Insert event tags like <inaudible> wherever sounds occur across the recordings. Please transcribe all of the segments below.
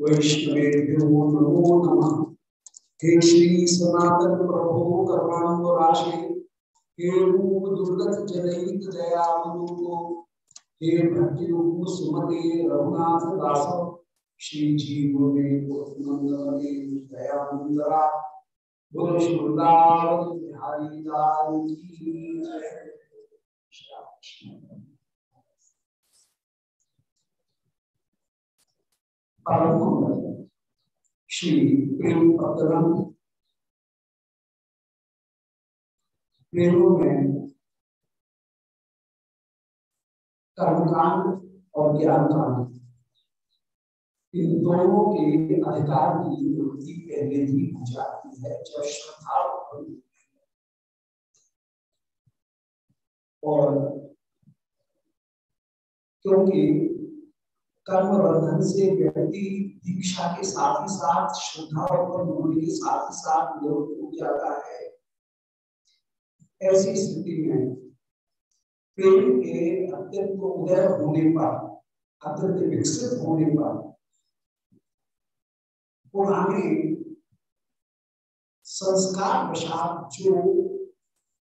वैष्णवेभ्यो नमो नमः। हे श्री सनातन प्रभु करुणानंद राशि, हे रूप दुर्गत जनहित दयावलोको हे भक्ति रूप सुमते रघुनाथ दास, श्री जीव में नंदने दयानंदरा। बोलो श्री वृंदावन बिहारी लाल की जय परम श्री प्रेम पत्रम प्रेमों में कर्मकांड और ज्ञान कांड इन दोनों के अधिकार की निवृत्ति पहले ही हो जाती है, जब श्रद्धा और क्योंकि कर्म बंधन से व्यक्ति दीक्षा के साथ ही साथ श्रद्धा और होने के साथ ही साथ निवृत्त हो जाता है। ऐसी स्थिति में प्रेम के अत्यंत उदय होने पर, अत्यंत विकसित होने पर पुराने संस्कार वशात जो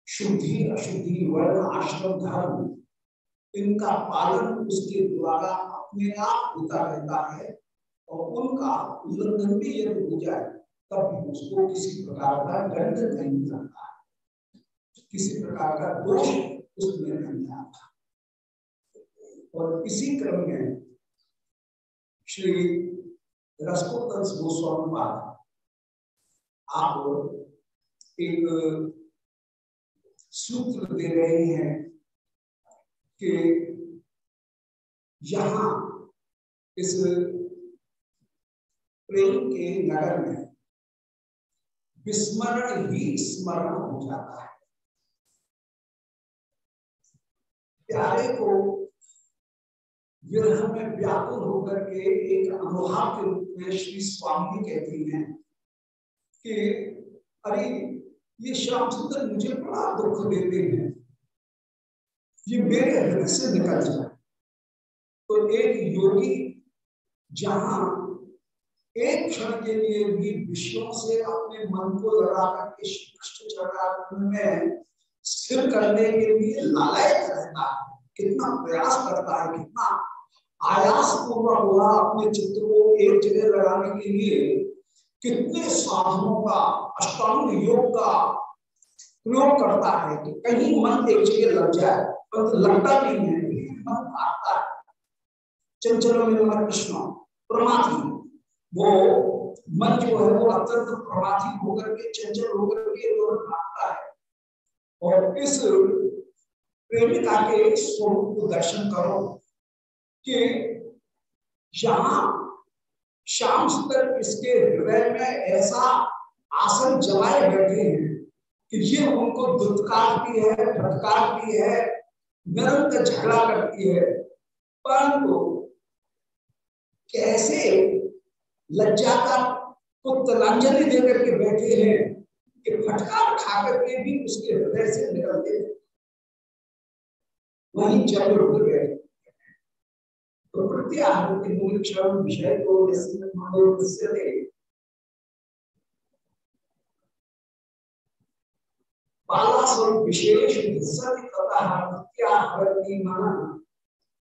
शुद्धि, अशुद्धि, वर्ण, आश्रम, धर्म, इनका पालन उसके द्वारा अपने आप होता रहता है और उनका उल्लंघन भी यदि हो जाए, तब भी उसको किसी प्रकार का दंड नहीं करता किसी प्रकार का दोष उसमें नहीं आता। और इसी क्रम में श्री रसकोत्तर गोस्वामी पाद, आप एक सूत्र दे रहे हैं कि यहाँ इस प्रेम के नगर में विस्मरण ही स्मरण हो जाता है। प्यारे को विरह में व्याकुल होकर के एक अनुभाव के रूप में श्री स्वामी कहती हैं कि, अरे, ये श्याम सुंदर मुझे बड़ा दुख देते हैं। ये मेरे हृदय से निकल जाए। तो एक योगी जहाँ एक क्षण के लिए भी विषयों से अपने मन को लड़ा करके चरण में स्थिर करने के लिए लालयत रहता है। कितना प्रयास करता है, कितना आयास पूर्वक हुआ अपने चित्र को एक जगह लगाने के लिए। कितने साधनों का, अष्टांग योग का प्रयोग करता है कि कहीं मन एक जगह लग जाए पर लगता नहीं है, मन आता है। चंचल कृष्ण। प्रमाथी वो मन जो है वो अत्यंत प्रमाथी होकर के, चंचल होकर के भागता है। और इस प्रेमिका के स्वरूप को दर्शन करो कि यहाँ श्याम सुंदर इसके हृदय में ऐसा आसन जलाए बैठे हैं कि ये उनको दुत्कारती है, फटकारती है, निरंतर झगड़ा करती है। परंतु कैसे लज्जा का को तलांजलि देकर के बैठे हैं कि फटकार खा करके भी उसके हृदय से निकलते हैं वही जब रुक गए तो प्रत्याहृति मूल विषय को बाला स्वरूप विशेष सत्य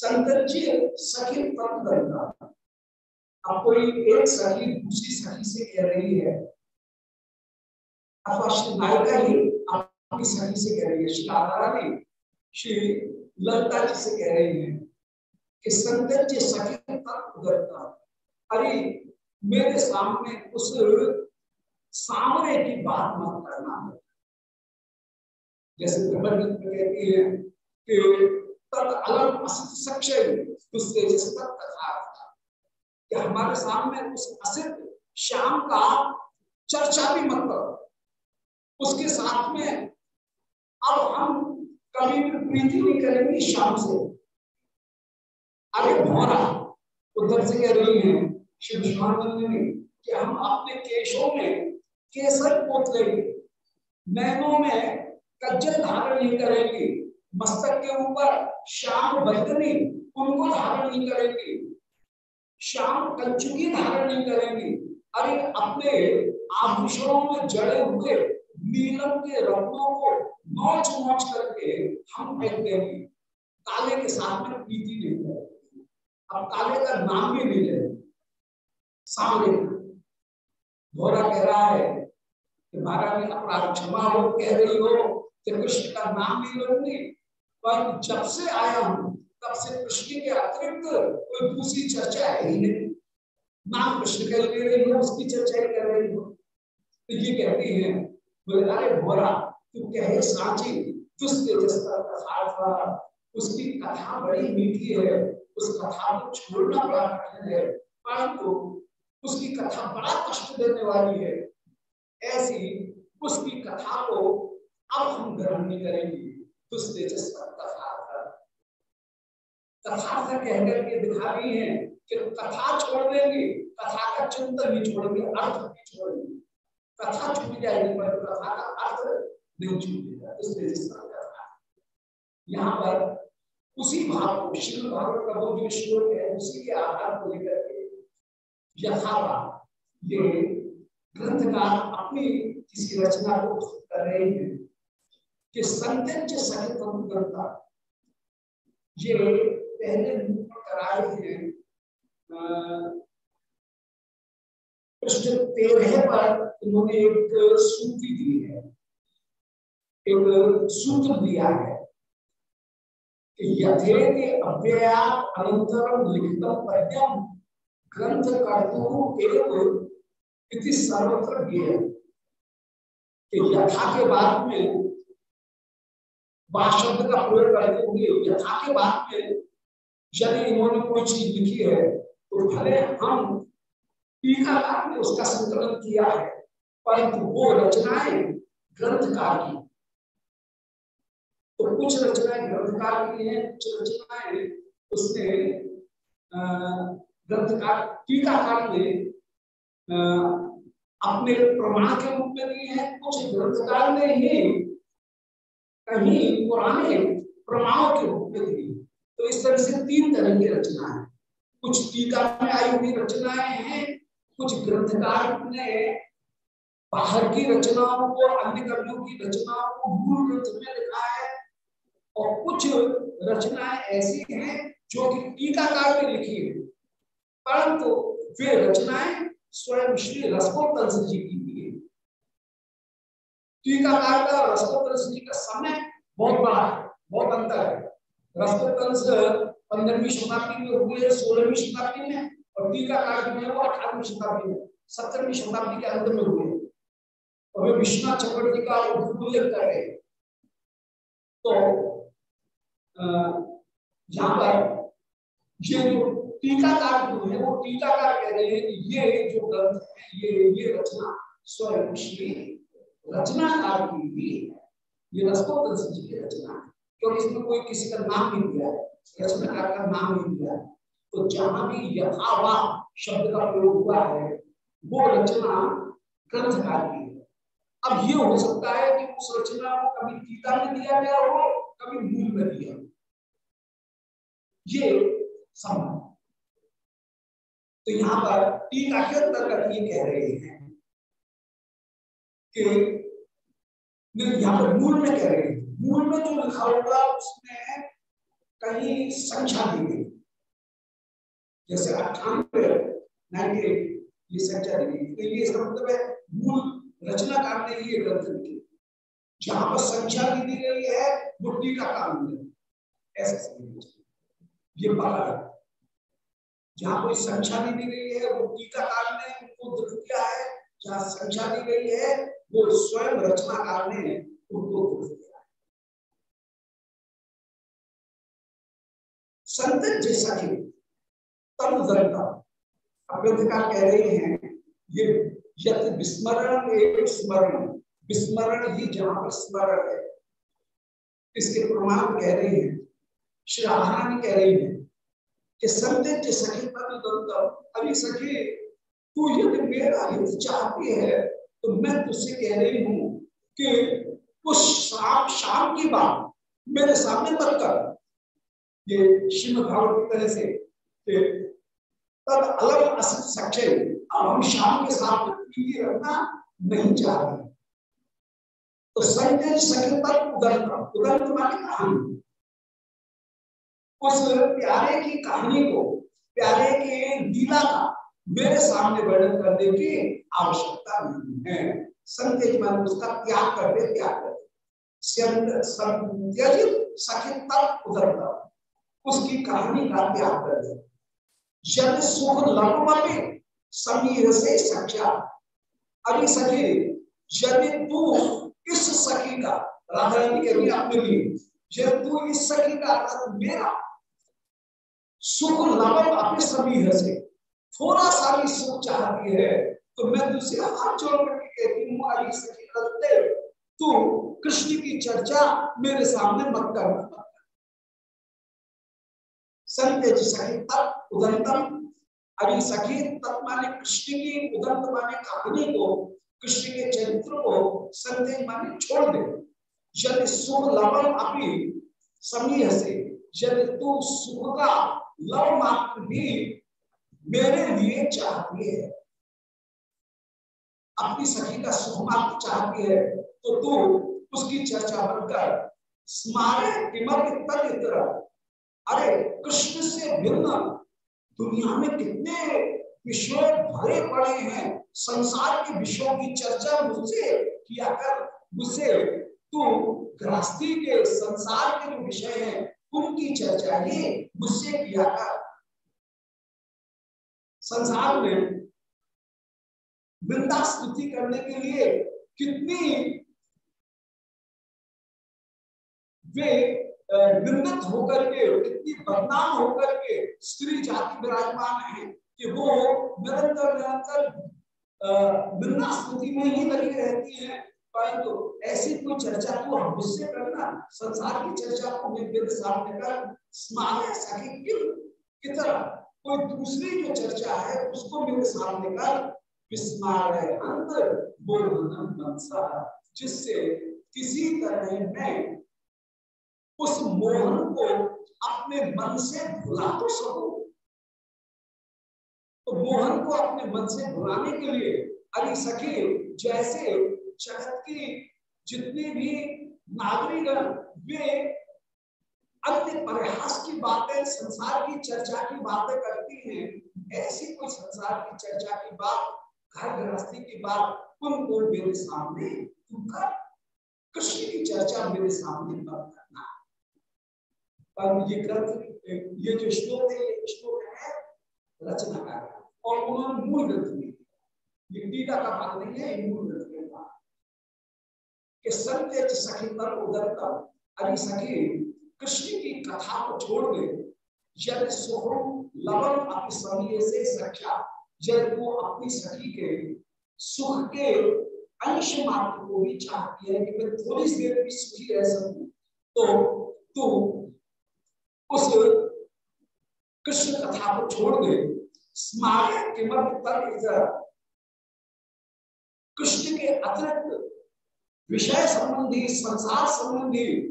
संतज्य सखी तत्परता अब कोई एक सखी दूसरी सखी से कह रही है नायिका ही अपनी सखी से कह रही है, श्री राधा श्री ललिता जी से कह रही है कि संतज्य सखी तत्परता अरे, मेरे सामने उस सामने की बात मत करना। जैसे कहती है कि अलग तक कि हमारे सामने उस असित श्याम का चर्चा भी मत करो। उसके साथ में अब हम कभी भी प्रीति नहीं करेंगे श्याम से। अरे भोरा, उधर से कह रही है शिव ने कि हम अपने केशों में केसर पोत लेंगे। नैनों में कज्जल धारण नहीं करेंगे। मस्तक के ऊपर श्याम बदनी उनको धारण नहीं करेंगे। श्याम कंचुकी धारण नहीं करेंगे। अरे अपने आभूषणों में जड़े हुए नीलम के रत्नों को नोच नोच करके हम फेंक देंगे काले के साथ में प्रीति नहीं करेंगे अब काले का नाम भी नहीं लेंगे सामने भोरा कह रहा है कि महाराज अपराध क्षमा हो, कह रही हो कि कृष्ण का नाम नहीं लूँगी पर जब से आया हूँ, तब से कृष्ण के अतिरिक्त कोई दूसरी चर्चा है ही नहीं। नाम कृष्ण का ले रही उसकी चर्चा ही कर रही हो। तो ये कहती है, बोले, अरे भोरा, तू कहे साची उसकी कथा बड़ी मीठी है, उस कथा को छोड़ना बड़ा कठिन है, परंतु उसकी कथा बड़ा कष्ट देने वाली है। ऐसी उसकी कथा को अब हम ग्रहण नहीं करेंगे। कथा कहकर के दिखा रही है कि कथा छोड़ देंगे, कथा का चिंतन नहीं छोड़ेंगे, अर्थ नहीं छोड़ेंगे। कथा छूट जाएगी, पर कथा का अर्थ नहीं छूटेगा। इसलिए यहाँ पर उसी भाव को, श्री भागवत का वो जो श्लोक है, उसी के आधार को लेकर के यथावा ये ग्रंथकार अपनी किसी रचना को कर रहे हैं कि संत्यज सहित करता ये पहले कराए हैं पृष्ठ तेरह पर उन्होंने एक सूची दी है, एक सूत्र दिया है कि यथेति अव्यया अनंतरम लिखितम पद्यम ग्रंथ कर्तु इति सर्वत्र कि यथा के बाद में शब्द का प्रयोग करते हुए यथा के बाद में यदि इन्होंने कोई चीज़ लिखी है तो भले हम टीकाकार ने उसका संकलन किया है, परंतु वो रचनाएँ ग्रंथकार की। तो कुछ रचनाएँ ग्रंथकार की है, कुछ रचनाएँ उसने ग्रंथकार, टीकाकार ने अपने प्रमाण के रूप में दी है, कुछ ग्रंथकार ने ही कहीं पुराने प्रमाणों के रूप में दी तो इस तरह से तीन तरह की रचना है। कुछ टीका में आई हुई रचनाएँ हैं, कुछ ग्रंथकार ने बाहर की रचनाओं को, अन्य कवियों की रचनाओं को मूल ग्रंथ में लिखा है। और कुछ रचनाएँ ऐसी हैं जो कि टीकाकार ने लिखी है। परंतु वे रचनाएँ स्वयं श्री रसकोत्तंस जी की टीकाकार का रसकोत्तंस जी का समय बहुत बड़ा है, बहुत अंतर है। रसकोत्तंस पंद्रहवीं शताब्दी में हुए, सोलहवीं शताब्दी में और टीकाकार में वो अठारहवीं शताब्दी में, सत्रहवीं शताब्दी के अंत में हुए। और वे विश्वनाथ चक्रवर्ती का उल्लेख कर रहे तो यहाँ पर ये जो टीकाकार जो है, वो टीकाकार कह रहे हैं कि ये जो ग्रंथ है, ये ये रचना स्वयं श्री रचनाकार की भी है ये रसकोत्तर जी की रचना है। क्योंकि इसमें कोई किसी का नाम नहीं दिया है, रचनाकार का नाम नहीं दिया है। तो जहाँ भी यथावा शब्द का प्रयोग हुआ है, वो रचना ग्रंथकार की है। अब ये हो सकता है कि उस रचना को कभी टीका में दिया गया हो, कभी मूल में दिया ये संभव तो यहाँ पर टीका के अंतर्गत ये कह रहे हैं कि यहाँ पर मूल में कह रहे हैं। मूल में जो लिखा होगा, उसमें कहीं संख्या दी गई जैसे अट्ठानवे, नाइनटी एट, ये संख्या दी गई तो ये इसका मतलब है मूल रचनाकार ने ये ग्रंथ लिखे। जहाँ पर संख्या दी दी गई है बुद्धि का काम नहीं ऐसा ये बात है। जहाँ कोई संख्या भी दी गई है वो टीका काल ने उनको दुख किया है। जहाँ संख्या दी गई है वो स्वयं रचनाकार ने उनको संत जैसा कि तम दंता अभ्यधिकार कह रहे हैं, ये यथ विस्मरण एक स्मरण, विस्मरण ही जहाँ पर स्मरण है। इसके प्रमाण कह रहे हैं, श्री कह रही है कि संत सखी अभी सखी, तू यदि मेरा हित चाहती है तो मैं तुझसे कह रही हूँ कि उस शाम शाम की बात मेरे सामने मत कर। ये श्रीमद भागवत की तरह से तब अलग असत सच्चे अब हम शाम के साथ रखना नहीं चाहते। तो संजय पर उदंत उदंत माने कहानी। उस प्यारे की कहानी को, प्यारे के लीला का मेरे सामने वर्णन करने की आवश्यकता नहीं है। संत मन उसका त्याग कर दे, त्याग कर उसकी कहानी का त्याग कर दे। सुख समीर से सख्या। अभी सखी, यदि तू इस सखी का राधा के लिए अपने लिए, यदि तू इस सखी का मेरा, सुख लवन अपने है से थोड़ा सा भी सुख चाहती है तो मैं तुझसे हाथ जोड़ करके कहती हूँ अली सखी करते तू कृष्ण की चर्चा मेरे सामने मत कर। संत्य सखी तप उदंतम। अभी सखी तप माने कृष्ण की उदंत माने कहानी को, कृष्ण के चरित्र को संत्य माने छोड़ दे। यदि सुख लवन अपनी समीह से, यदि तू सुख का लव मात्र भी मेरे लिए चाहती है अपनी सखी का सुख मात्र चाहती है तो तू उसकी चर्चा बनकर स्मारे अरे, कृष्ण से भिन्न दुनिया में कितने विषय भरे पड़े हैं। संसार के विषयों की चर्चा मुझसे किया कर। मुझसे तू गृहस्थी के संसार के जो विषय हैं, उनकी चर्चा ही मुझसे किया कर। संसार में वृंदा स्तुति करने के लिए कितनी वे निंदित होकर के, कितनी बदनाम होकर के स्त्री जाति विराजमान है कि वो निरंतर निरंतर वृंदा स्तुति में ही लगी रहती है। परंतु ऐसी कोई चर्चा को हम मुझसे करना, संसार की चर्चा को मेरे सामने कर कोई दूसरी जो चर्चा है उसको मेरे सामने कर विस्मार मनसा जिससे किसी तरह मैं उस मोहन को अपने मन से भुला तो सकूँ। तो मोहन को अपने मन से भुलाने के लिए अरे सखी जैसे जगत की जितनी भी नागरिक वे अन्य परिहास की बातें, संसार की चर्चा की बातें करती हैं, ऐसी कोई संसार की चर्चा की बात घर गृहस्थी की बात उनको मेरे सामने उनका कृष्ण की चर्चा मेरे सामने मत करना। पर ये ग्रंथ, ये जो श्लोक है श्लोक है रचना का और उन्होंने मूल ग्रंथ में ये टीका का भाग नहीं है मूल ग्रंथ कि सत्य सखी पर उदरता अरे सखी, कृष्ण की कथा को छोड़ गए यद सुख लवन अपनी समय से सख्या जब वो अपनी सखी के सुख के अंश मात्र को भी चाहती है कि मैं थोड़ी सी देर भी सुखी रह सकूँ तो तू उस कृष्ण कथा को छोड़ दे। स्मारक कृष्ण के अतिरिक्त विषय संबंधी, संसार संबंधी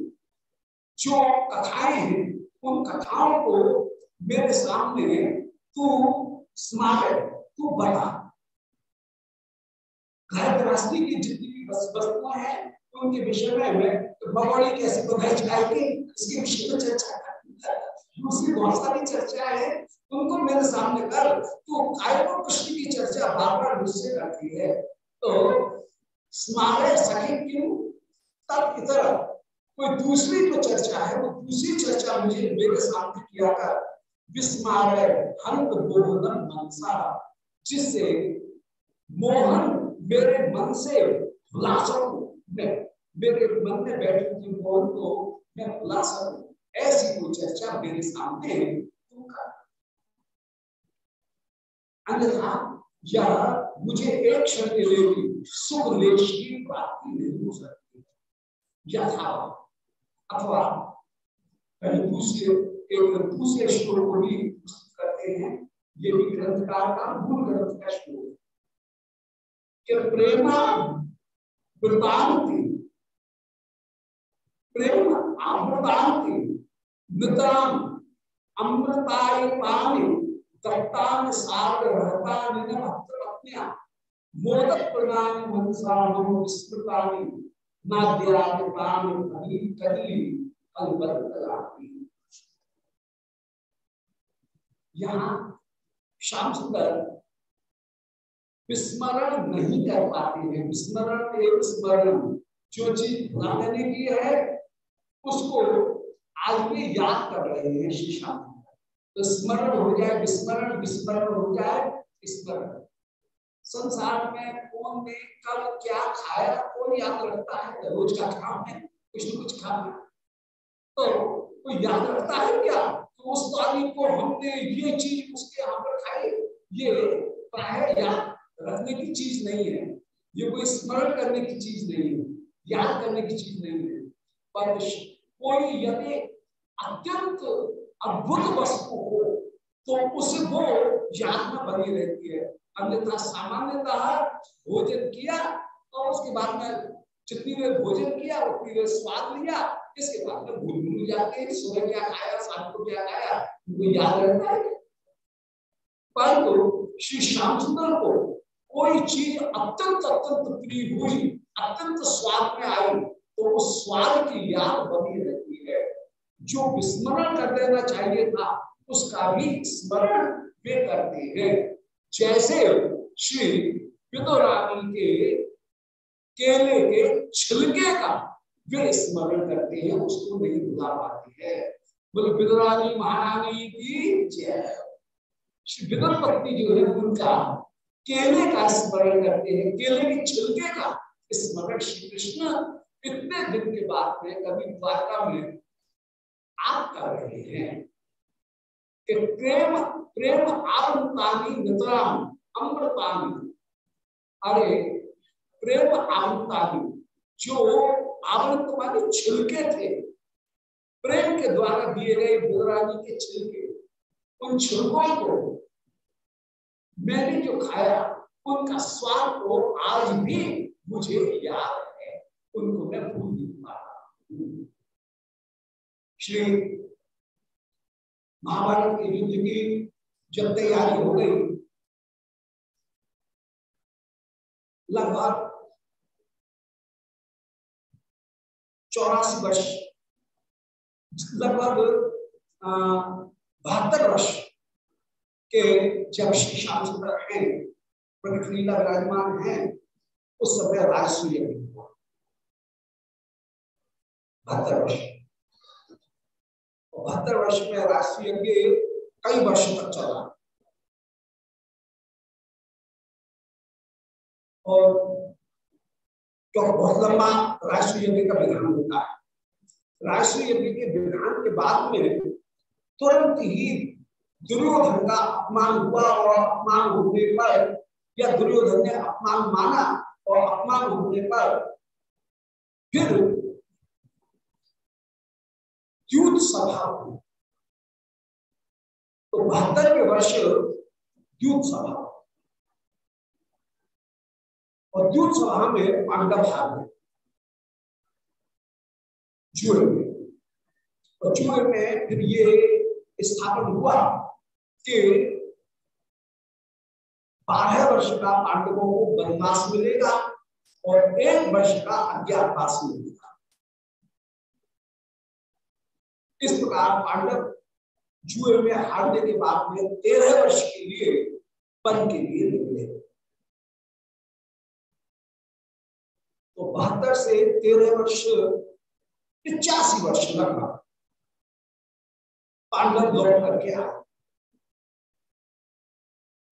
जो कथाएँ हैं, उन कथाओं को मेरे सामने तू स्मारक तू बता घर गृहस्थी की जितनी भी वस्तुएँ हैं उनके विषय में मैं भगवानी कैसे बनाई जाएगी इसके विषय में चर्चा कर दूसरी बहुत सारी चर्चा है, उनको मेरे सामने कर तो काय कृष्ण की चर्चा बार बार मुझसे करती है। तो स्मारक सखी क्यों? तब इतर कोई दूसरी जो चर्चा है, वो दूसरी चर्चा मुझे मेरे सामने किया कर विस्मारय हंत मोहन मनसा। जिससे मोहन मेरे मन से भुला मैं, मेरे मन में बैठी हुई मोहन को मैं भुला सकूँ ऐसी कोई चर्चा मेरे सामने तुम कर। अन्यथा यह मुझे एक क्षण के लिए भी सुख लेश की प्राप्ति नहीं हो सकती। यथा अथवा कहीं दूसरे, एक दूसरे श्लोक को भी करते हैं। ये भी ग्रंथकार का मूल ग्रंथ का श्लोक कि प्रेमा वृतांति प्रेम अमृतांति नितराम अमृताय पानी दत्तान सागर रहतान भक्तपत्न्या मोदक प्रणाम मनसाम विस्मृतानि नाद्यानि कली कली अलबत्तलापी यहाँ श्याम सुंदर विस्मरण नहीं कर पाते हैं। विस्मरण एवं स्मरण जो चीज़ भुला देने की है, उसको आज भी याद कर रहे हैं श्री श्याम तो स्मरण हो जाए, विस्मरण विस्मरण हो जाए, स्मरण। संसार में कौन ने कल क्या खाया, कौन याद रखता है? रोज का काम है, कुछ न कुछ खाना तो कोई याद रखता है क्या? तो उस तारीख को हमने ये चीज़ उसके यहाँ पर खाई। ये प्राय याद रखने की चीज़ नहीं है। ये कोई स्मरण करने की चीज़ नहीं है। याद करने की चीज़ नहीं है। पर कोई यदि अत्यंत अद्भुत वस्तु हो तो उसे वो याद में बनी रहती है। अन्यथा सामान्यतः भोजन किया और उसके बाद में जितनी देर भोजन किया, उतनी देर स्वाद लिया इसके बाद में भूल भूल जाते हैं सुबह क्या खाया शाम को क्या खाया उनको याद रहता है। परंतु तो श्री श्याम सुंदर को कोई चीज़ अत्यंत अत्यंत प्रिय हुई, अत्यंत स्वाद में आई तो उस स्वाद की याद बनी रहती है। जो विस्मरण कर देना चाहिए था, उसका भी स्मरण वे करते हैं। जैसे श्री विदुरानी के केले के छिलके का वे स्मरण करते हैं, उसको नहीं भुला पाते हैं। बोले विदुरानी महारानी की जय। श्री विदुर पत्नी जो है, उनका केले का स्मरण करते हैं, केले के छिलके का स्मरण श्री कृष्ण इतने दिन के बाद में, कभी द्वारका में आप कर रहे हैं कि प्रेम प्रेम आमतानी नितराम, अमृतानी। अरे, प्रेम आमतानी जो आवृत वाले छिलके थे। प्रेम के द्वारा दिए गए बुरानी के छिलके। उन छिलकों को मैंने जो खाया, उनका स्वाद को आज भी मुझे याद है। उनको मैं भूल नहीं पा रहा श्री महाभारत के युद्ध की जब तैयारी हो गई, लगभग चौरासी वर्ष, लगभग बहत्तर वर्ष के जब श्री श्याम सुंदर है, प्रकट लीला विराजमान है, उस समय राजसूय बहत्तर वर्ष। बहत्तर वर्ष में राष्ट्रीय यज्ञ कई वर्ष तक चला। और क्योंकि बहुत लंबा राष्ट्रीय यज्ञ का विधान होता है। राष्ट्रीय यज्ञ के विधान के बाद में तुरंत ही दुर्योधन का अपमान हुआ और अपमान होने पर, या दुर्योधन ने अपमान माना और अपमान होने पर फिर युद्ध सभा हुई। तो बहत्तरवे वर्ष युद्ध सभा और युद्ध सभा में पांडव भाग गए जुए में। और में फिर ये स्थापन हुआ कि बारह वर्ष का पांडवों को वनवास मिलेगा और एक वर्ष का अज्ञातवास मिलेगा। इस प्रकार पांडव जुए में हारने के बाद में तेरह वर्ष के लिए पन के लिए से तेरह वर्ष, पिचासी वर्ष लगा पांडव लौट करके आए।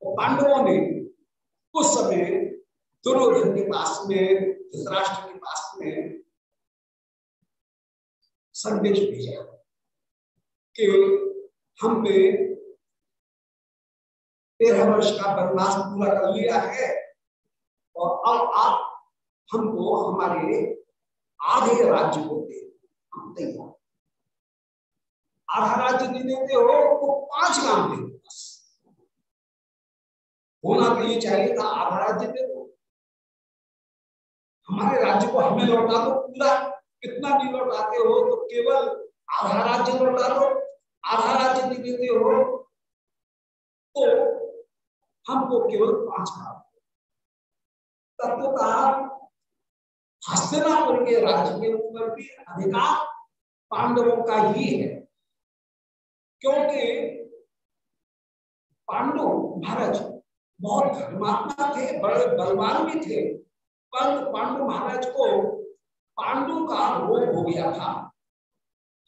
तो पांडवों ने उस समय दुर्योधन के पास में, धृतराष्ट्र के पास में संदेश भेजा कि हमने तेरह वर्ष का वनवास पूरा कर लिया है और अब आप हमको, हमारे आधे राज्य को दे। हम तैयार आधा राज्य नहीं देते हो तो पाँच गाँव दे होना तो ये चाहिए था, आधा राज्य दे दो। हमारे राज्य को हमें लौटा दो, पूरा कितना भी लौटाते हो तो केवल आधा राज्य लौटा दो। आधा राज्य नहीं देते हो तो हमको केवल पाँच भाग तत्वता हस्तिनापुर के राज्य के ऊपर भी अधिकार पांडवों का ही है। क्योंकि पांडव महाराज बहुत धर्मात्मा थे, बड़े बलवान भी थे, पर पांडु महाराज को पांडु का रोग हो गया था।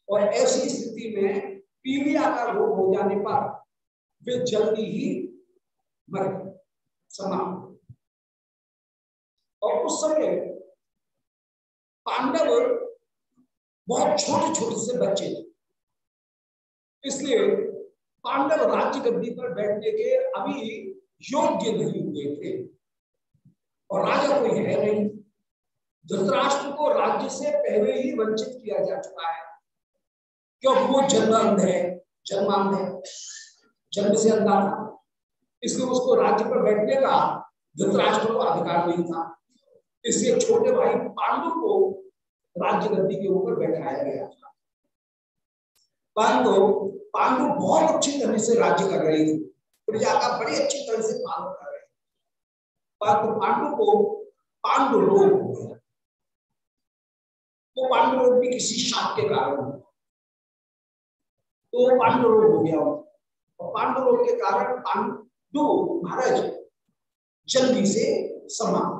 और ऐसी स्थिति में पीलिया का रोग हो जाने पर वे जल्दी ही मर गए, समाप्त। और उस समय पांडव बहुत छोटे छोटे से बच्चे। थे इसलिए पांडव राज्य गद्दी पर बैठने के अभी योग्य नहीं हुए थे। और राजा कोई है नहीं। धृतराष्ट्र को राज्य से पहले ही वंचित किया जा चुका है। क्योंकि वो जन्मांध है जन्मांध है। जन्म से अंधा था। इसलिए उसको राज्य पर बैठने का धृतराष्ट्र को अधिकार नहीं था। इसलिए छोटे भाई पांडु को राज्य गद्दी के ऊपर बैठाया गया था। परंतु पांडु बहुत अच्छी तरह से राज्य कर रहे थे। प्रजा का बड़ी अच्छी तरह से पालन कर रहे परंतु पांडु को पांडु गया तो पांडु रोग भी किसी शाप के कारण तो पांडु रोग हो गया। और पांडु रोग के कारण पांडु, महाराज जल्दी से समाप्त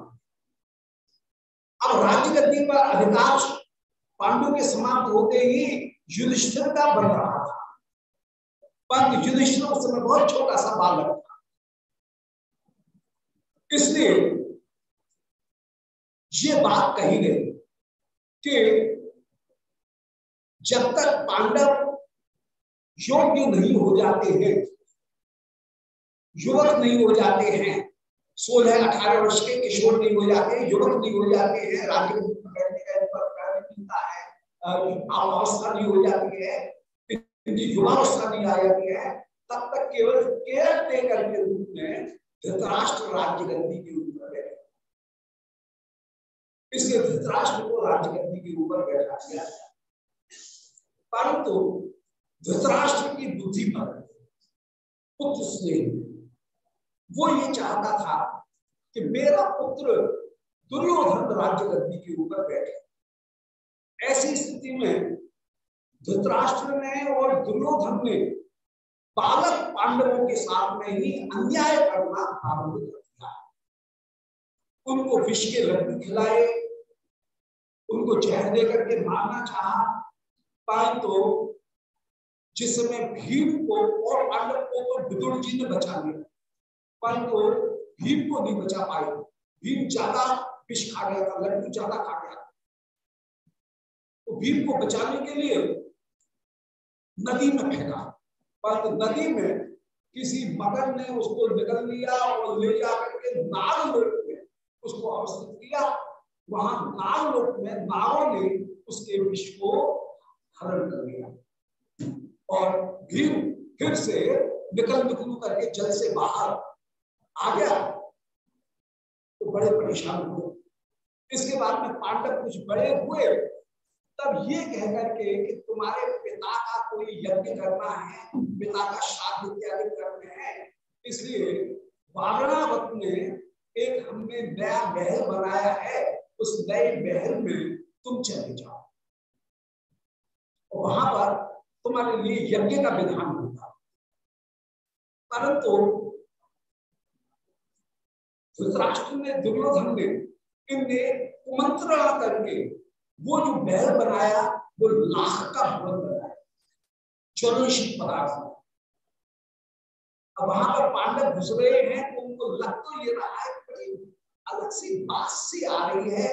अब राज्य गद्दी पर अधिकार पांडु के समाप्त होते ही युधिष्ठिर का बन रहा था। पर युधिष्ठिर उस समय बहुत छोटा सा बालक था। इसलिए ये बात कही गई कि जब तक पांडव योग्य नहीं हो जाते हैं, युवक नहीं हो जाते हैं सोलह अठारह वर्ष के किशोर नहीं हो जाते, युवक नहीं हो जाते हैं राज्य अवस्था नहीं हो जाती है युवावस्था नहीं आ जाती है, तब तक केवल केयर टेकर के रूप में धृतराष्ट्र राज्य गद्दी के ऊपर है। इसलिए धृतराष्ट्र को राज्य गद्दी के ऊपर बैठा दिया परंतु धृतराष्ट्र की बुद्धि पर पुत्र स्नेह वो ये चाहता था कि मेरा पुत्र दुर्योधन राज्य गद्दी के ऊपर बैठे। ऐसी स्थिति में धृतराष्ट्र ने और दुर्योधन ने बालक पांडवों के साथ में ही अन्याय करना प्रारंभ कर दिया। उनको विष के लड्डू खिलाए, उनको जहर देकर के मारना चाहा परंतु तो जिस समय भीम को और पांडव को तो विदुर जी ने बचा लिया। परंतु तो भीम को नहीं बचा पाए। भीम ज़्यादा विष खा गया था, लड्डू ज़्यादा खा गया तो भीम को बचाने के लिए नदी में फेंका। पर नदी में किसी मगर ने उसको निकल लिया और ले जाकर के नाग लोक में उसको अवस्थित किया। वहाँ नाग लोक में नागों ने उसके विष को हरण कर लिया। और भीम फिर से निकल निकलू करके जल से बाहर आ गया। तो बड़े परेशान हुए। इसके बाद में पांडव कुछ बड़े हुए, तब ये कह करके कि तुम्हारे पिता का कोई यज्ञ करना है, पिता का श्राद्ध इत्यादि करने हैं, इसलिए वारणावत में एक हमने नया महल बनाया है, उस नए महल में तुम चले जाओ। वहाँ पर तुम्हारे लिए यज्ञ का विधान होगा। परंतु धृतराष्ट्र ने दुर्योधन ने इनने कुमंत्रणा करके वो जो महल बनाया, वो लाख का भवन बनाया ज्वलनशील पदार्थ अब वहाँ पर पांडव घुस रहे हैं तो उनको लग तो ये रहा है बड़ी अलग सी बात सी आ रही है।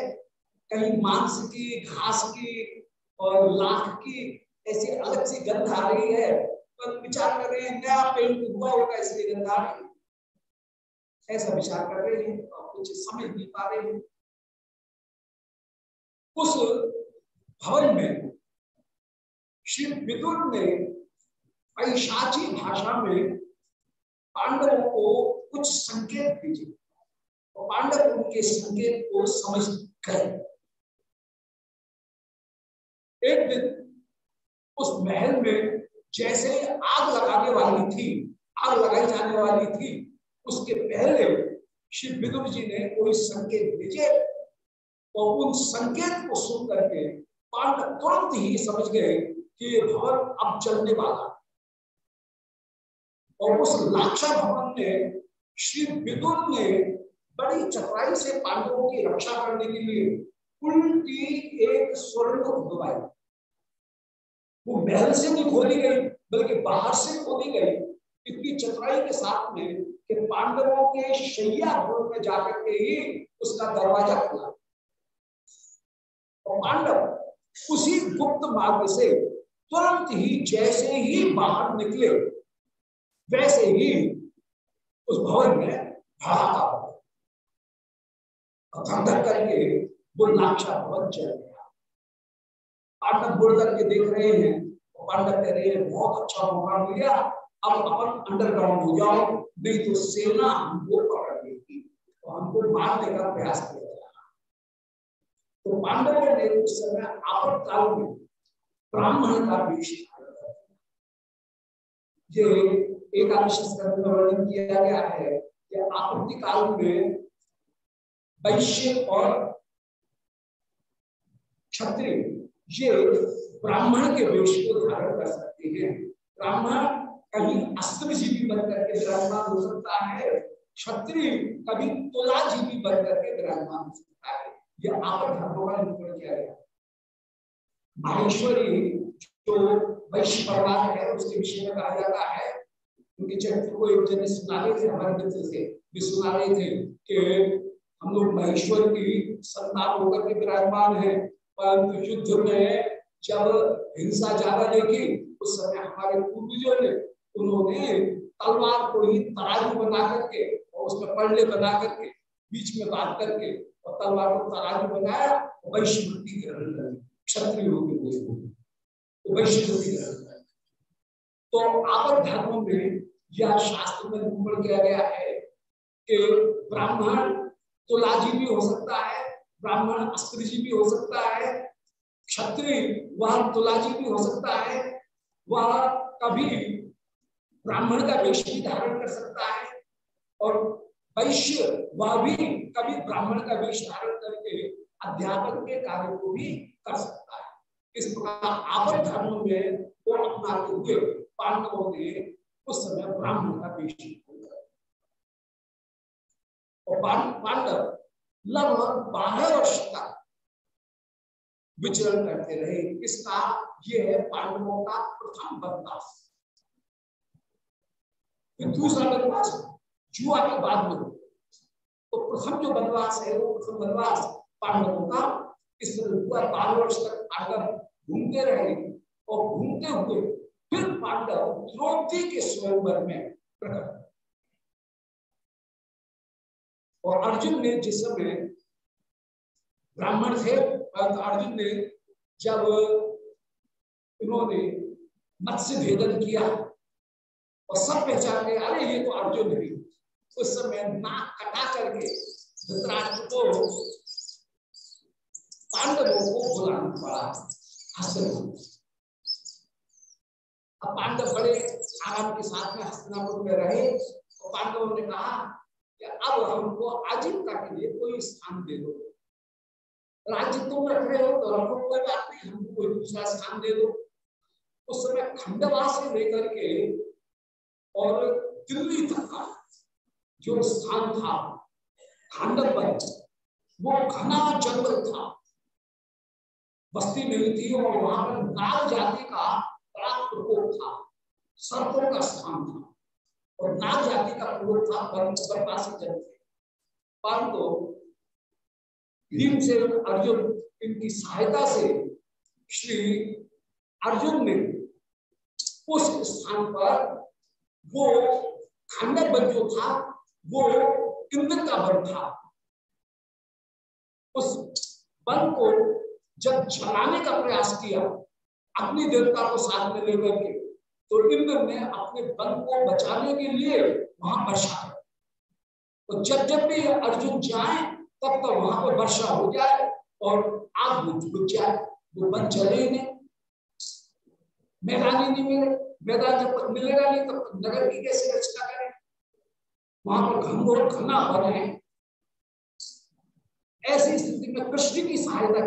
कहीं मांस की, घास की और लाख की ऐसी अलग सी गंध आ रही है। पर विचार कर रहे हैं, नया पेंट हुआ होगा, इसलिए गंध आ रही है। ऐसा विचार कर रहे हैं और कुछ समझ नहीं पा रहे हैं। उस भवन में श्री विदुर ने ऐशाची भाषा में पांडवों को कुछ संकेत भेजे। और पांडव उनके संकेत को समझ गए। एक दिन उस महल में जैसे आग लगाने वाली थी, आग लगाई जाने वाली थी उसके पहले श्री विदुर जी ने कोई संकेत भेजे और उन संकेत को सुन करके पांडव तुरंत ही समझ गए कि ये भवन अब चलने वाला और उस लाक्षा भवन में श्री विदुर ने बड़ी चतुराई से पांडवों की रक्षा करने के लिए उल्टी एक स्वर्ण खुदवाई वो महल से नहीं खोली गई, बल्कि बाहर से खोली गई। इतनी चतुराई के साथ में कि पांडवों के शैया भवन में जाकर के ही उसका दरवाज़ा खुला। पांडव उसी गुप्त मार्ग से तुरंत ही जैसे ही बाहर निकले, वैसे ही उस भवन में भड़ाका करके वो लाक्षा भवन चल गया। पांडव मुड़ करके देख रहे हैं पांडव कह रहे हैं, बहुत अच्छा मौका मिल गया अब अपन अंडरग्राउंड हो जाओ, नहीं तो सेना हमको पकड़ लेगी। तो हमको मारने का प्रयास किया तो पांडवों ने उस समय आपत काल में ब्राह्मण का वेश ये वर्णन किया गया है कि आपत्ति काल में वैश्य और क्षत्रिय, ये ब्राह्मण के वेश को धारण कर सकते हैं। ब्राह्मण कहीं अस्त्रजीवी बन करके विराजमान हो सकता है, क्षत्रिय कभी तुलाजीवी बन करके विराजमान हो सकता है। यह आपद धर्मों का निरूपण किया गया। माहेश्वरी जो वैश्य परिवार है, उसके विषय में कहा जाता है, उनके चरित्र को एक जन सुना रहे थे, हमारे मित्र से भी सुना रहे थे कि हम लोग महेश्वर की संतान होकर के विराजमान है, परंतु युद्ध में जब हिंसा ज़्यादा देखी, उस समय हमारे पूर्वजों ने उन्होंने तलवार को ही तराजू बना करके और उसमें पड़ले बना करके, बीच में बात करके और तलवार को तराजू बनाया वैश्य वृत्ति ग्रहण कर क्षत्रिय हुए तो वैश्य वृत्ति ग्रहण कर तो आपद धर्म में यह शास्त्र में निरूपण किया गया है कि ब्राह्मण तुलाजी भी हो सकता है, ब्राह्मण अस्त्री भी हो सकता है, क्षत्रिय वह तुलाजी भी हो सकता है, वह कभी ब्राह्मण का वेश भी धारण कर सकता है और वैश्य वह भी कभी ब्राह्मण का वेश धारण करके अध्यापन के कार्य को भी कर सकता है। इस प्रकार आपद धर्म में वो अपनाते हुए पांडवों ने उस समय ब्राह्मण का वेश पांडव लगभग बारह वर्ष तक विचरण करते रहे। इसका यह है पांडवों का प्रथम दूसरा बदलाव जुआ के बाद में तो प्रथम जो वनवास है, वो प्रथम वनवास पांडवों का, इस बारह वर्ष तक आकर घूमते रहे और घूमते हुए फिर पांडव द्रौपदी के स्वयंवर में प्रकट और अर्जुन ने जिस समय ब्राह्मण थे अर्जुन ने जब उन्होंने मत्स्य भेदन किया और सब पहचान गए अरे ये तो अर्जुन है उस समय नाक कटा करके धृतराष्ट्र को पांडवों को बुलाना पड़ा। हस्तिनापुर अब पांडव बड़े आराम के साथ में हस्तिनापुर में रहे तो पांडवों ने कहा कि अब हमको आजीविका के लिए कोई स्थान दे दो। राज्य तुम रख रहे हो तो हमको कोई बात नहीं, हमको कोई दूसरा स्थान दे दो। उस समय खंडवा से लेकर के और दिल्ली तक का जो स्थान था, खांडव वो घना जंगल था। बस्ती नहीं थी और वहाँ पर नाग जाति का बड़ा प्रकोप था। सर्पों का स्थान था। और नाग जाति का प्रकोप था बर्फासी जन थे। परंतु से अर्जुन इनकी सहायता से श्री अर्जुन ने उस स्थान पर वो खंडक बन जो था, वो इंद्र का वन था। उस वन को जब जलाने का प्रयास किया, अपनी देवता को साथ में लेकर के तो इंद्र ने अपने वन को बचाने के लिए वहाँ वर्षा कर तो जब जब भी अर्जुन जाए, तब तक तो वहाँ पर वर्षा हो जाए और आग बुझ जाए वो वन चले ही नहीं। मैदान नहीं मिले। मैदान जब मिलेगा नहीं तब तक नगर की कैसे रचना करें? वहाँ पर घनघोर घना बने ऐसी स्थिति में कृष्ण की सहायता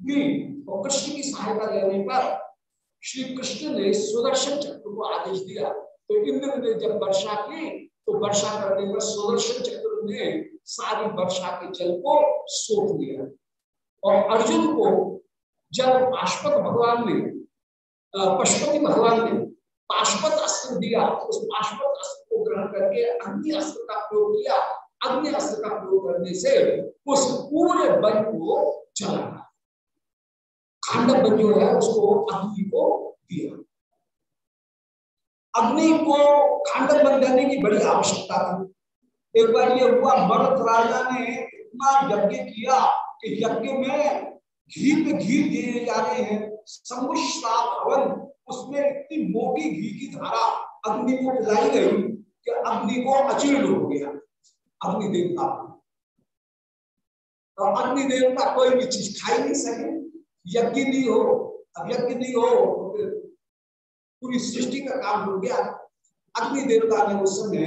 ली और कृष्ण की सहायता लेने पर श्री कृष्ण ने सुदर्शन चक्र को आदेश दिया। तो इंद्र ने जब वर्षा की तो वर्षा करने पर सुदर्शन चक्र ने सारी वर्षा के जल को सोख दिया। और अर्जुन को जब पाशुपत भगवान ने पशुपति भगवान ने पाशुपत अस्त्र दिया, उस पाशुपत अस्त्र को ग्रहण करके अग्नि अस्त्र का प्रयोग किया। अग्नि अस्त्र का प्रयोग करने से उस पूरे बल को चला खांडव बन जो है, उसको अग्नि को दिया। अग्नि को खांडव बन देने की बड़ी आवश्यकता थी। एक बार ये हुआ मरत राजा ने इतना यज्ञ किया कि यज्ञ में घी पे घी दिए जा रहे हैं। भवन उसमें इतनी मोटी घी की धारा अग्नि को पिलाई गई कि अग्नि को अचीर्ण हो गया। अग्नि देवता। तो अग्नि देवता कोई भी चीज़ खाई नहीं सके। यज्ञ नहीं हो, अब यज्ञ नहीं हो तो पूरी सृष्टि का काम हो गया। अग्नि देवता ने उस समय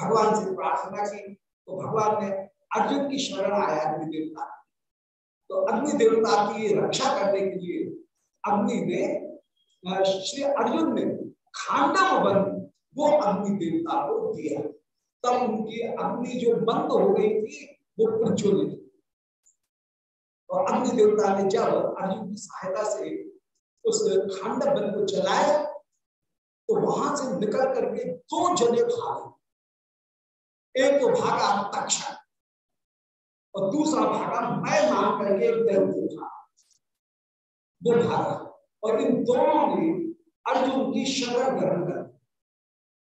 भगवान से प्रार्थना की तो भगवान ने अर्जुन की शरण आया अग्नि देवता। तो अग्नि देवता की रक्षा करने के लिए अग्नि ने श्री अर्जुन ने खांडव बन वो अग्नि देवता को दिया। तब उनकी अग्नि जो बंद हो गई थी, वो प्रज्वलित और अग्नि देवता ने जब अर्जुन की सहायता से उस खांड बन को जलाया तो वहाँ से निकल करके दो जने भागे एक तो भागा तक्षक और दूसरा भागा मैं मान करके दैत्य था। वो भागा। और इन दोनों ने अर्जुन की शरण ग्रहण कर।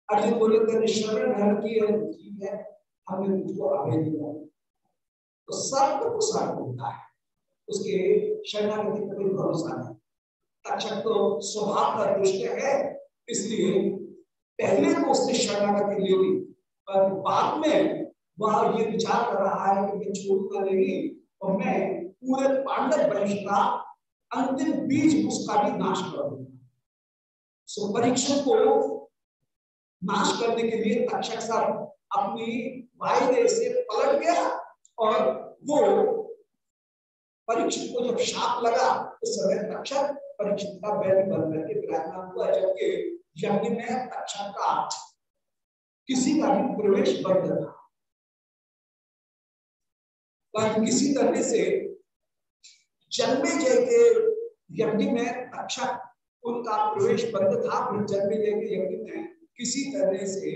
अर्जुन बोले, तेरे शरण ग्रहण की ठीक है, हमने तुझको अभय दिया तो सर्व को सर्व होता है। उसके शरणागति का कोई भरोसा नहीं। तक्षक तो स्वभाव का दुष्ट है, इसलिए पहले तो उसने शरणागति ले ली। पर बाद में वह ये विचार कर रहा है कि मैं छोड़ूँगा नहीं और मैं पूरे पांडव वंश का अंतिम बीज उसका भी नाश कर दूँगा। सो परीक्षण को नाश करने के लिए तक्षक सब अपनी वायदे से पलट गया और वो परीक्षित को जब शाप लगा, उस समय तक्षक परीक्षित का वैध बन करके विराजमान हुआ, जबकि यज्ञ में तक्षक का किसी का भी प्रवेश बंद था। किसी तरह से जन्मे जय के यज्ञ में तक्षक उनका प्रवेश बंद था जन्मे जय के यज्ञ में किसी तरह से,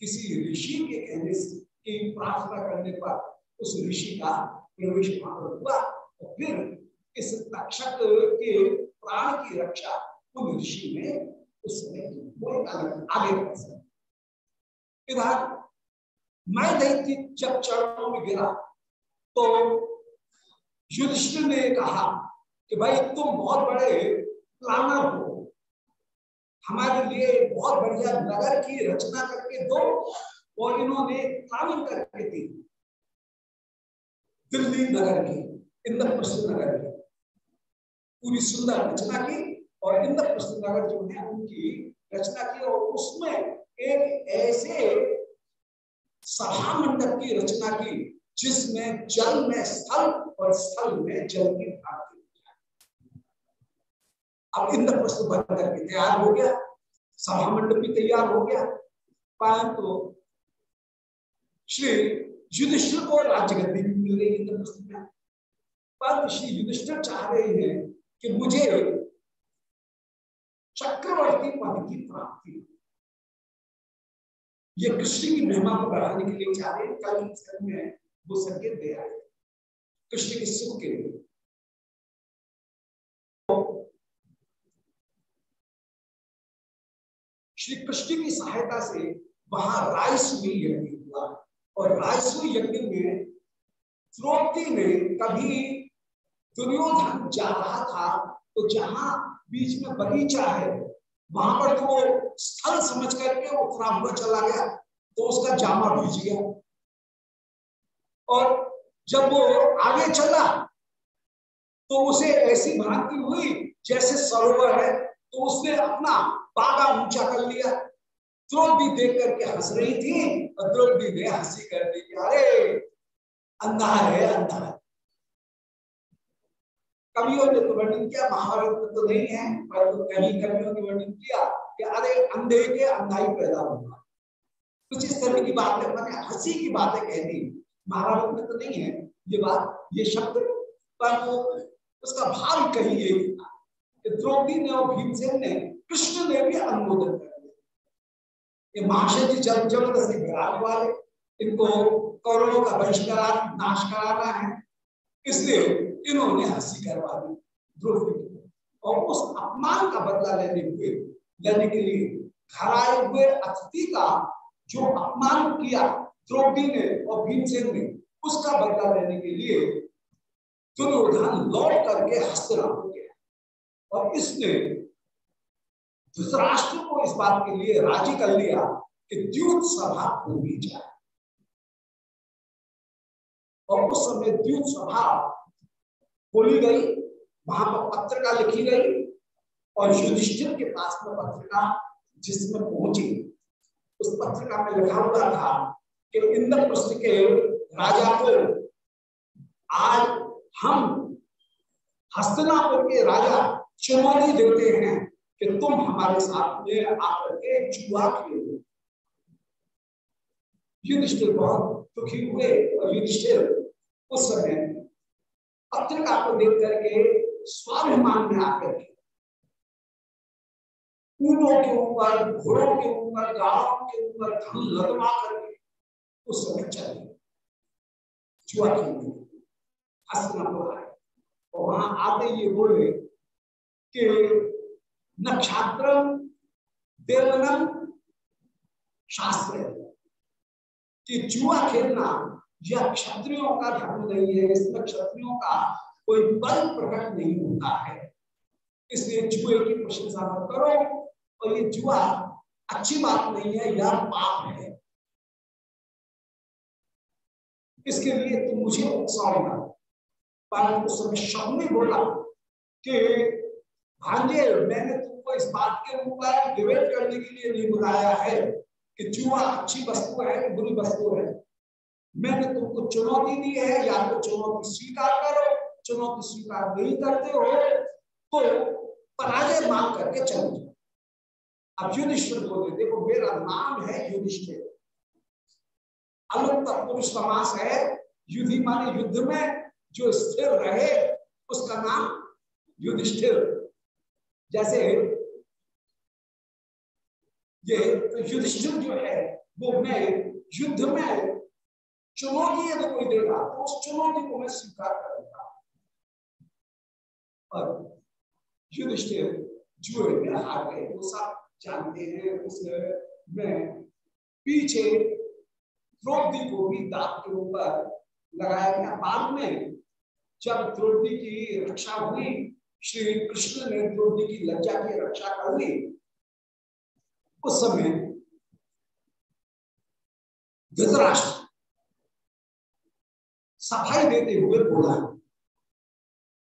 किसी ऋषि के कहने से की प्रार्थना करने पर उस ऋषि का प्रवेश हुआ। और फिर इस तक्षक के प्राण की रक्षा उन ऋषि ने उस समय आगे इधर, मैं दैत्य जब चरणों में गिरा तो युधिष्ठिर ने कहा कि भाई, तुम बहुत बड़े प्लानर हो। हमारे लिए बहुत बढ़िया नगर की रचना करके दो, और इन्होंने प्लानिंग करके दी दिल्ली नगर की, इंद्रप्रस्थ नगर की। पूरी सुंदर रचना की, और इंद्रप्रस्थ नगर जो है, उनकी रचना की, और उसमें एक ऐसे सभा मंडप की रचना की जिसमें जल में स्थल और स्थल में जल की भाग अब इंद्र इंद्रप्रस्थ बन करके तैयार हो गया। सभा मंडप भी तैयार हो गया। परंतु तो श्री युधिष्ठिर को राज्य गद्दी भी मिल गई इंद्रप्रस्थ में। पर श्री युधिष्ठिर चाह रहे हैं कि मुझे चक्रवर्ती पद की प्राप्ति ये कृष्ण की महिमा को बढ़ाने के लिए चाह रहे हैं। कल में वो संकेत दे आए कृष्ण के सुख के लिए। श्री कृष्ण की सहायता से वहाँ रायसुई यज्ञ हुआ और रायसुई यज्ञ में द्रौपदी ने कभी दुर्योधन जा रहा था तो जहाँ बीच में बगीचा है, वहाँ पर तो स्थल समझ करके वो खराब हुआ, चला गया तो उसका जामा भीज गया और जब वो आगे चला तो उसे ऐसी भ्रांति हुई जैसे सरोवर है तो उसने अपना बागा ऊँचा कर लिया। द्रौपदी देख करके हंस रही थी और द्रौपदी ने हँसी कर दी अरे अंधा है अंधा है कवियों ने तो वर्णन किया, महाभारत में तो नहीं है, पर तो कहीं कवियों ने वर्णन किया कि अरे, अंधे के अंधाई पैदा होगा। कुछ इस तरह की बात है मैंने हँसी की बातें कह दी। महाभारत में तो नहीं है। ये बात, ये शब्द, पर उसका भाव कहीं ये था द्रौपदी ने और भीमसेन ने कृष्ण ने भी अनुमोदन कर दिया। महाशय जी जब ज़बरदस्ती विराट वाले, इनको कौरवों का बहिष्कार, नाश कराना है। इसलिए इन्होंने हँसी करवा दी द्रौपदी और उस अपमान का बदला लेने हुए, लेने के लिए घर आए हुए अतिथि का जो अपमान किया द्रौपदी ने और भीमसेन ने उसका बदला लेने के लिए दुर्योधन लौट करके हस्तनापुर गया। और इसने धृतराष्ट्र को इस बात के लिए राज़ी कर लिया कि द्यूत सभा होनी जाए। और उस समय द्यूत सभा खोली गई, वहाँ पर पत्रिका लिखी गई और युधिष्ठिर के पास में पत्रिका जिसमें पहुँची। उस पत्रिका में लिखा हुआ था कि इंद्रप्रस्थ के राजा को आज हम हस्तनापुर के राजा चुनौती देते हैं कि तुम हमारे साथ में आकर के जुआ खेलो युधिष्ठिर बहुत दुखी हुए और युधिष्ठिर उस समय पत्रिका को देख करके स्वाभिमान में आकर के ऊनों के ऊपर, घोड़ों के ऊपर, गाँवों के ऊपर धन लगवा करके उस समय चले जुआ खेलने आए और वहाँ आते ये बोले कि, नक्षत्र देवनम शास्त्र कि जुआ खेलना यह क्षत्रियों का धर्म नहीं है। इसमें क्षत्रियों का कोई बल प्रकट नहीं होता है। इसलिए जुए की प्रशंसा करो। और ये जुआ अच्छी बात नहीं है, यह पाप है। इसके लिए तुम मुझे उकसाओ पर उस समय शब्द ने बोला कि भांजे, मैंने तुमको इस बात के ऊपर डिबेट करने के लिए नहीं बुलाया है कि जुआ अच्छी वस्तु है कि बुरी वस्तु है। मैंने तुमको चुनौती दी है, या तो चुनौती स्वीकार करो, चुनौती स्वीकार नहीं करते हो तो पराजय मान करके चलो। अब युधिष्ठिर बोले, देखो मेरा नाम है युधिष्ठिर। अलग पुरुष समास है युद्धि माने युद्ध में जो स्थिर रहे, उसका नाम युधिष्ठिर। जैसे ये युधिष्ठिर जो है, वो मैं युद्ध में चुनौती यदि कोई देगा तो उस चुनौती को मैं स्वीकार करूँगा। और युधिष्ठिर जुए में हार गए, वो सब जानते हैं, उस में पीछे द्रौपदी को भी दांत के ऊपर लगाया गया। बाद में जब द्रौपदी की रक्षा हुई, श्री कृष्ण ने द्रौपदी की लज्जा की रक्षा कर ली। उस समय धृतराष्ट्र सफ़ाई देते हुए बोला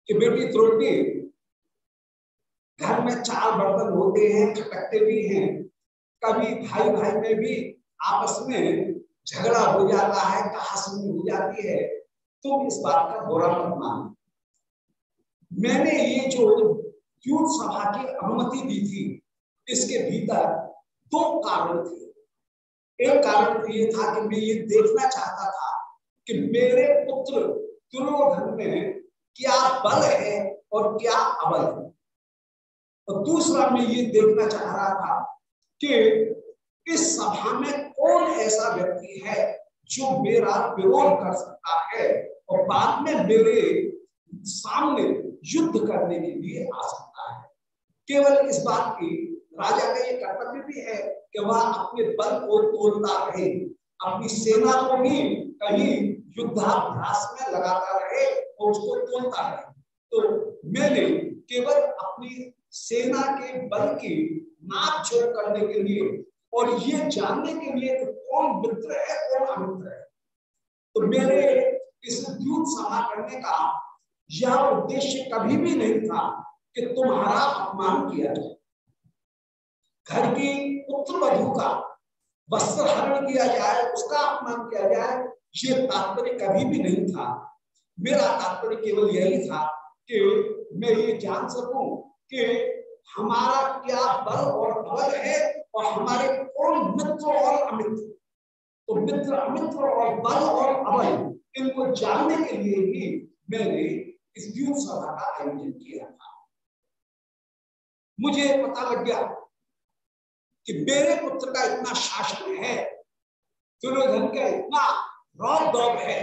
कि बेटी द्रौपदी, घर में चार बर्तन होते हैं, खटकते भी हैं, कभी भाई भाई में भी आपस में झगड़ा हो जाता है कहा हो जाती है तुम इस बात का बुरा मत मान। मैंने ये जो युद्ध सभा की अनुमति दी थी, इसके भीतर दो कारण थे। एक कारण तो ये था कि मैं ये देखना चाहता था कि मेरे पुत्र दुर्योधन में क्या बल है और क्या अबल है। और दूसरा मैं ये देखना चाह रहा था कि इस सभा में कौन ऐसा व्यक्ति है जो मेरा विरोध कर सकता है और बाद में मेरे सामने युद्ध करने के लिए आ सकता है? केवल इस बात की राजा का ये कर्तव्य भी है कि वह अपने बल को तोड़ता रहे, अपनी सेना को भी कहीं युद्धाभ्यास में लगाता रहे और उसको तोड़ता रहे। तो मैंने केवल अपनी सेना के बल की नाप छोड़ करने के लिए और ये जानने के लिए कि कौन मित्र है, कौन अमित्र है। तो मेरे इस युद्ध सभा करने का यह उद्देश्य कभी भी नहीं था कि तुम्हारा अपमान किया जाए। घर की पुत्र वधु का वस्त्र हरण किया जाए, उसका अपमान किया जाए, ये तात्पर्य कभी भी नहीं था। मेरा तात्पर्य केवल यही था कि मैं ये जान सकूँ कि हमारा क्या बल और बल है और हमारे कौन मित्र और अमित्र? तो मित्र अमित्र और बल और अबल इनको जानने के लिए ही मैंने इस युद्ध सभा का आयोजन किया था। मुझे पता लग गया कि मेरे पुत्र का इतना शासन है दुर्योधन का इतना रौब दौब है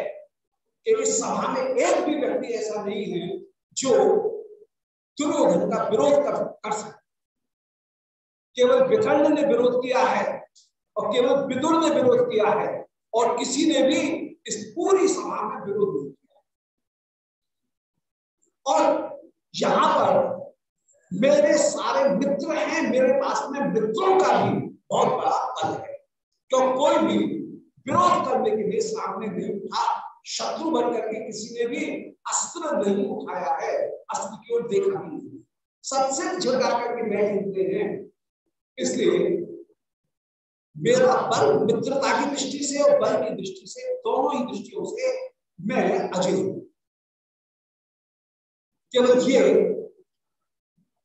कि इस सभा में एक भी व्यक्ति ऐसा नहीं है जो दुर्योधन का विरोध कर, कर सकते केवल विखंड ने विरोध किया है और केवल विदुर ने विरोध किया है और किसी ने भी इस पूरी सभा में विरोध नहीं किया। और यहाँ पर मेरे सारे मित्र हैं, मेरे पास में मित्रों का भी बहुत बड़ा बल है। क्यों? कोई भी विरोध करने के लिए सामने नहीं उठा। शत्रु बन करके किसी ने भी अस्त्र नहीं उठाया है, अस्त्र की ओर देखा नहीं। सबसे झुका करके बैठ निकले हैं। इसलिए मेरा बल मित्रता की दृष्टि से और बल की दृष्टि से, दोनों ही दृष्टियों से मैं अजय हूँ। केवल ये,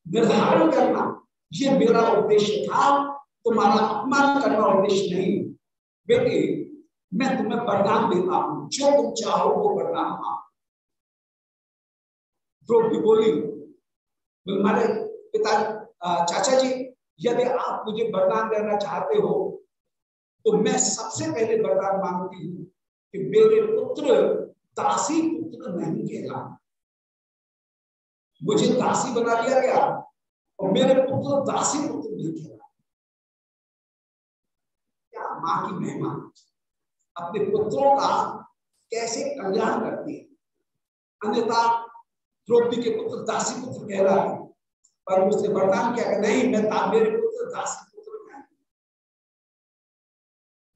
निर्धारण करना, ये मेरा उद्देश्य था, तुम्हारा अपमान करना उद्देश्य नहीं। बेटी, मैं तुम्हें वरदान देता हूँ, जो तुम चाहो वो वरदान द्रौपदी बोली हमारे पिता, चाचा जी यदि आप मुझे वरदान देना चाहते हो तो मैं सबसे पहले वरदान मांगती हूँ कि मेरे पुत्र दासी पुत्र नहीं कहला मुझे दासी बना लिया गया और मेरे पुत्र दासी पुत्र नहीं कहला क्या माँ की महिमा अपने पुत्रों का कैसे कल्याण करती है? अन्यथा द्रौपदी के पुत्र दासी पुत्र कह रहा है पर उसने वरदान किया नहीं, मैं मेरे पुत्र, दासी पुत्र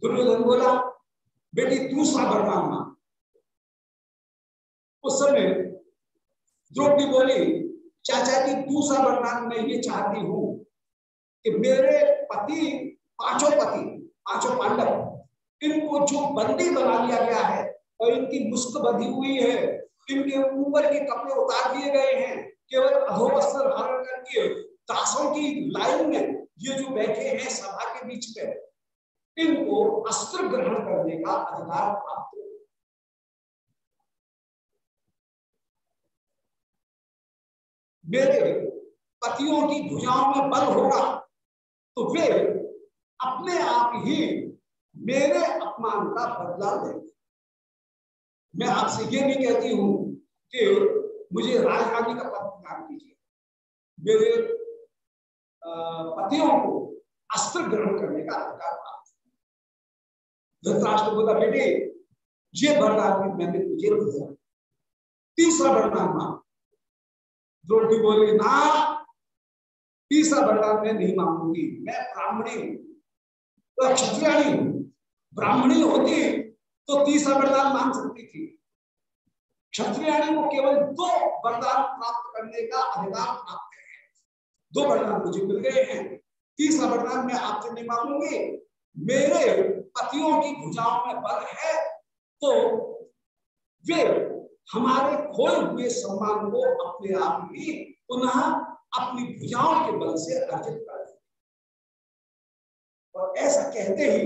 दुर्योधन बोला, बेटी, दूसरा वरदान माँ उस समय द्रौपदी बोली, चाचा जी, दूसरा वरदान मैं ये चाहती हूँ कि मेरे पति, पाँचों पति, पाँचों पांडव, इनको जो बंदी बना लिया गया है और इनकी मुस्क बंधी हुई है, इनके ऊपर के कपड़े उतार दिए गए हैं केवल अधोवस्त्र धारण करके दासों की लाइन में ये जो बैठे हैं सभा के बीच में इनको ग्रहण करने का अधिकार प्राप्त हो। मेरे पतियों की भुजाओं में बल होगा तो वे अपने आप ही मेरे अपमान का बदला लेंगे। मैं आपसे ये भी कहती हूँ कि मुझे राजधानी का पद प्रदान कीजिए। मेरे पतियों को अस्त्र ग्रहण करने का अधिकार धृतराष्ट्र बोला बेटे ये वरदान मैंने तुझे दिया तीसरा वरदान माँ द्रौपदी बोली, ना, तीसरा वरदान मैं नहीं मांगूँगी। मैं ब्राह्मणी तो क्षत्रियाणी ब्राह्मणी होती तो तीसरा वरदान मांग सकती थी। क्षत्रियाणी को केवल दो वरदान प्राप्त करने का अधिकार प्राप्त है। दो वरदान मुझे मिल गए हैं। तीसरा वरदान मैं आपसे नहीं मांगूँगी। मेरे पतियों की भुजाओं में बल है तो वे हमारे खोए हुए सम्मान को अपने आप ही पुनः अपनी भुजाओं के बल से अर्जित कर और ऐसा कहते ही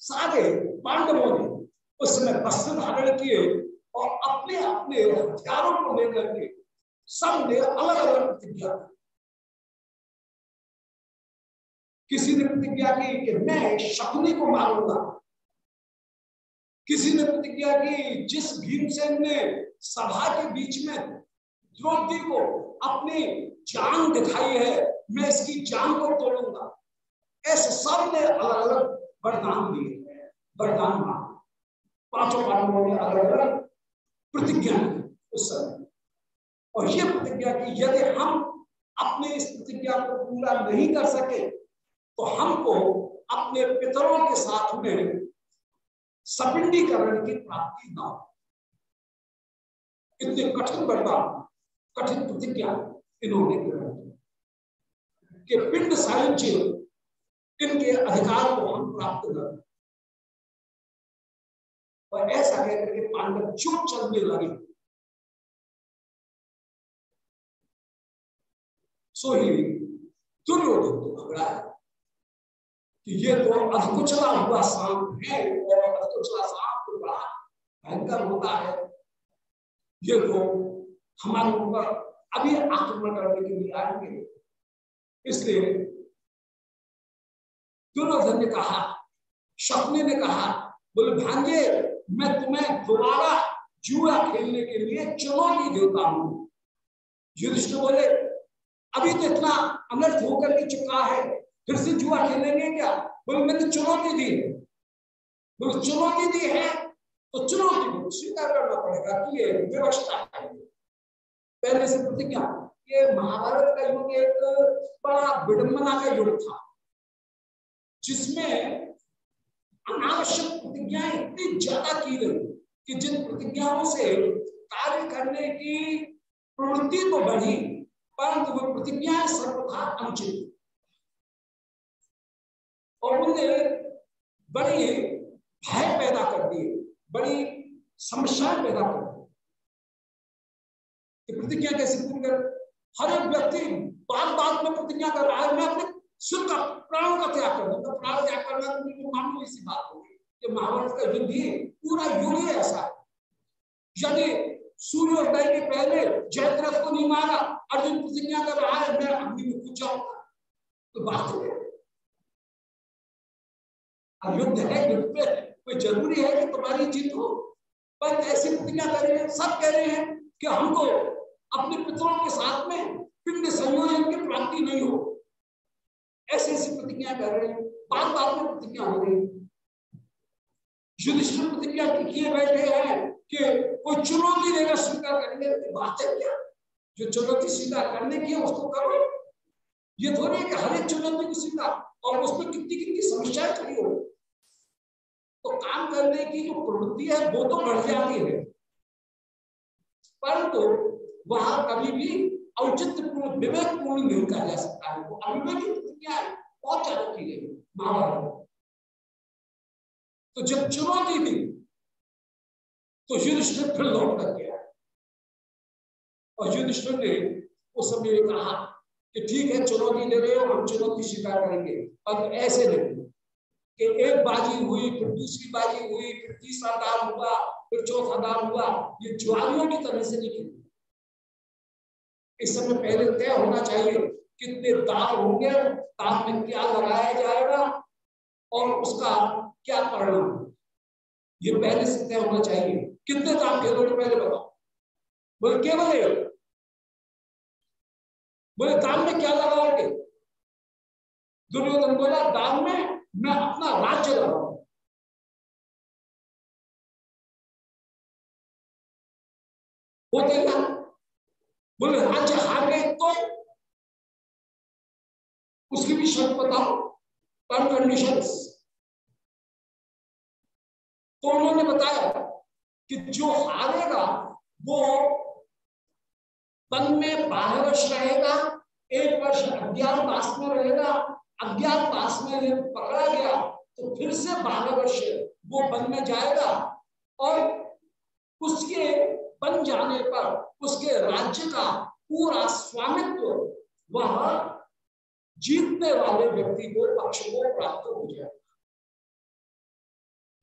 सारे पांडवों ने उस समय वस्त्र धारण किए और अपने अपने हथियारों को लेकर के सबने अलग अलग प्रतिज्ञा किसी ने प्रतिज्ञा की कि मैं शकुनी को मारूँगा। किसी ने प्रतिज्ञा की जिस भीमसेन ने सभा के बीच में द्रौपदी को अपनी जान दिखाई है, मैं इसकी जान को तोड़ूँगा। ऐसे सबने अलग अलग वरदान दिए, वरदान मान पाँचों पांडवों ने अलग अलग प्रतिज्ञा की उस समय। और ये प्रतिज्ञा की यदि हम अपने इस प्रतिज्ञा को पूरा नहीं कर सके तो हमको अपने पितरों के साथ में सपिंडीकरण की प्राप्ति न हो। इतने कठिन वरदान कठिन प्रतिज्ञा इन्होंने कि पिंड सायुज्य इनके अधिकार को हम प्राप्त कर और ऐसा कहकर के पांडव चुप चलने लगे। सो ही दुर्योधन तो घबराया। ये तो अधकुचला हुआ सांप है और अधकुचला सांप तो बड़ा भयंकर होता है। ये तो हमारे ऊपर अभी आक्रमण करने के लिए आएँगे। इसलिए दुर्योधन ने कहा, शकुनी ने कहा, बोले, भांजे, मैं तुम्हें दोबारा जुआ खेलने के लिए चुनौती देता हूँ। युधिष्ठ बोले, अभी तो इतना अनर्थ होकर के चुका है। फिर से जुआ खेलेंगे क्या? बोले, मैंने चुनौती दी है। बोले, चुनौती दी है तो चुनौती को स्वीकार करना पड़ेगा कि ये व्यवस्था है। पहले से प्रतिज्ञा ये महाभारत का युग एक बड़ा विडंबना का युग था, जिसमें अनावश्यक प्रतिज्ञाएँ इतनी ज़्यादा की गई कि जिन प्रतिज्ञाओं से कार्य करने की प्रवृत्ति तो बढ़ी, परंतु वो प्रतिज्ञाएँ सर्वथा अनुचित और उनने बड़ी भय पैदा कर दिए बड़ी समस्याएँ पैदा कर दी। प्रतिज्ञा कैसे पूरी कर? हर एक व्यक्ति बार बार में प्रतिज्ञा कर रहा है, मैं अपने सुख का प्राण का त्याग कर दूँगा प्राण त्याग करना तो मामूली सी बात होगी ये महाभारत का युद्ध ही पूरा युग ही ऐसा है। यदि सूर्योदय के पहले जयद्रथ को नहीं मारा, अर्जुन प्रतिज्ञा कर रहा है, मैं अग्नि में कूद जाऊँगा। तो बात है युद्ध है, युद्ध पे कोई ज़रूरी है कि तुम्हारी जीत हो? पर ऐसी प्रतिज्ञा कर रहे हैं, सब कह रहे हैं कि हमको अपने पितरों के साथ में पिंड संयोजन की प्राप्ति नहीं हो। ऐसी ऐसी प्रतिज्ञा कर रहे हैं। बात बात में प्रतिज्ञा हो रही युधिष्ठिर प्रतिज्ञा किए बैठे हैं कि कोई चुनौती देगा स्वीकार करेंगे बात है क्या? जो चुनौती स्वीकार करने की है, उसको करो। ये थोड़ी है कि हर एक चुनौती को स्वीकार। और उसमें कितनी कितनी समस्याएँ खड़ी हो काम करने की जो प्रवृत्ति है, वो तो बढ़ जाती है। परंतु वहाँ कभी भी औचित्यपूर्ण, विवेकपूर्ण नहीं कहा जा सकता है। वो अविवेकी प्रतिज्ञा है? बहुत ज़्यादा की गई महाभारत। तो जब चुनौती दी तो युधिष्ठिर फिर लौट कर गया। और युधिष्ठिर ने उस समय कहा कि ठीक है, चुनौती ले रहे हो, हम चुनौती स्वीकार करेंगे। अब ऐसे नहीं। कि एक बाजी हुई, फिर दूसरी बाजी हुई, फिर तीसरा दाम हुआ, फिर चौथा दाम हुआ, ये ज्वालियों की तरह से नहीं इस समय पहले तय होना चाहिए कितने दाम होंगे, दाम में क्या लगाया जाएगा और उसका क्या परिणाम ये पहले से तय होना चाहिए। कितने दाम खेलोगे पहले बताओ। बोले, केवल बोले, दाम में क्या लगाओगे? दुर्योधन बोला, दाम में मैं अपना राज्य होते ना बोले राज्य हार गए तो उसकी भी शर्त बताओ टर्म कंडीशंस तो उन्होंने बताया कि जो हारेगा वो वन में बारह वर्ष रहेगा एक वर्ष अज्ञातवास में रहेगा अज्ञातवास में पकड़ा गया तो फिर से बारह वर्ष वो वन में जाएगा और उसके बन जाने पर, उसके राज्य का पूरा स्वामित्व वह जीतने वाले व्यक्ति को पक्ष को प्राप्त हो जाएगा।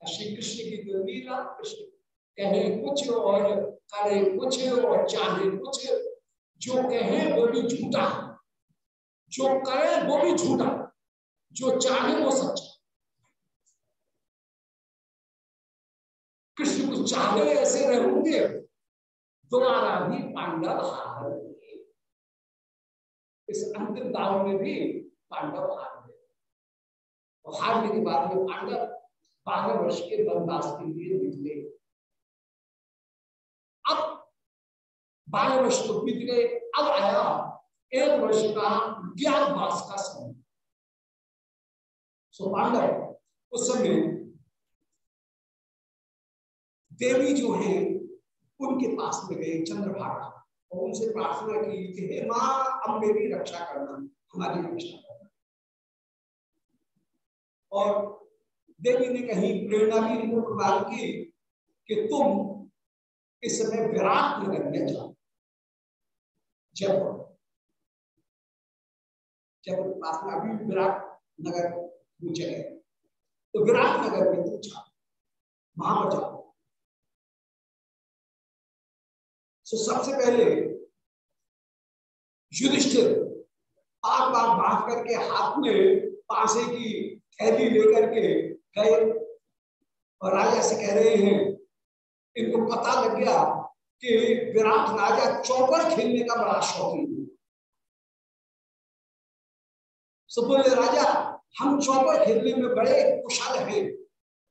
श्री कृष्ण की जो लीला कृष्ण कहे कुछ और, करे कुछ और, चाहे कुछ, जो कहे वो भी झूठा, जो करे वो भी झूठा। जो चाहे वो सच्चा कृष्ण को चाहे ऐसे रहेंगे दोबारा भी पांडव हार इस अंतिम दाव में भी पांडव हार गए और हारने के बाद में पांडव बारह वर्ष के वनवास के लिए निकले। अब बारह वर्ष तो बीत गए, अब आया एक वर्ष का ज्ञातवास का समय। सो पांडव उस समय देवी जो है, उनके पास में गए चंद्रभागा और उनसे प्रार्थना की कि, हे माँ, अब मेरी रक्षा करना, हमारी रक्षा करना। और देवी ने कहीं प्रेरणा भी इनको प्रदान की कि तुम इस समय विराट नगर में जाओ। जब जब प्रार्थना अभी विराट नगर पूछे तो विराट नगर में पूछा जाओ तो सबसे पहले युधिष्ठिर आग बाग बाँध करके हाथ में पासे की थैली लेकर के गए और राजा से कह रहे हैं, इनको पता लग गया कि विराट राजा चौपर खेलने का बड़ा शौकीन है। सो बोले, राजा हम चौपर खेलने में बड़े कुशल हैं।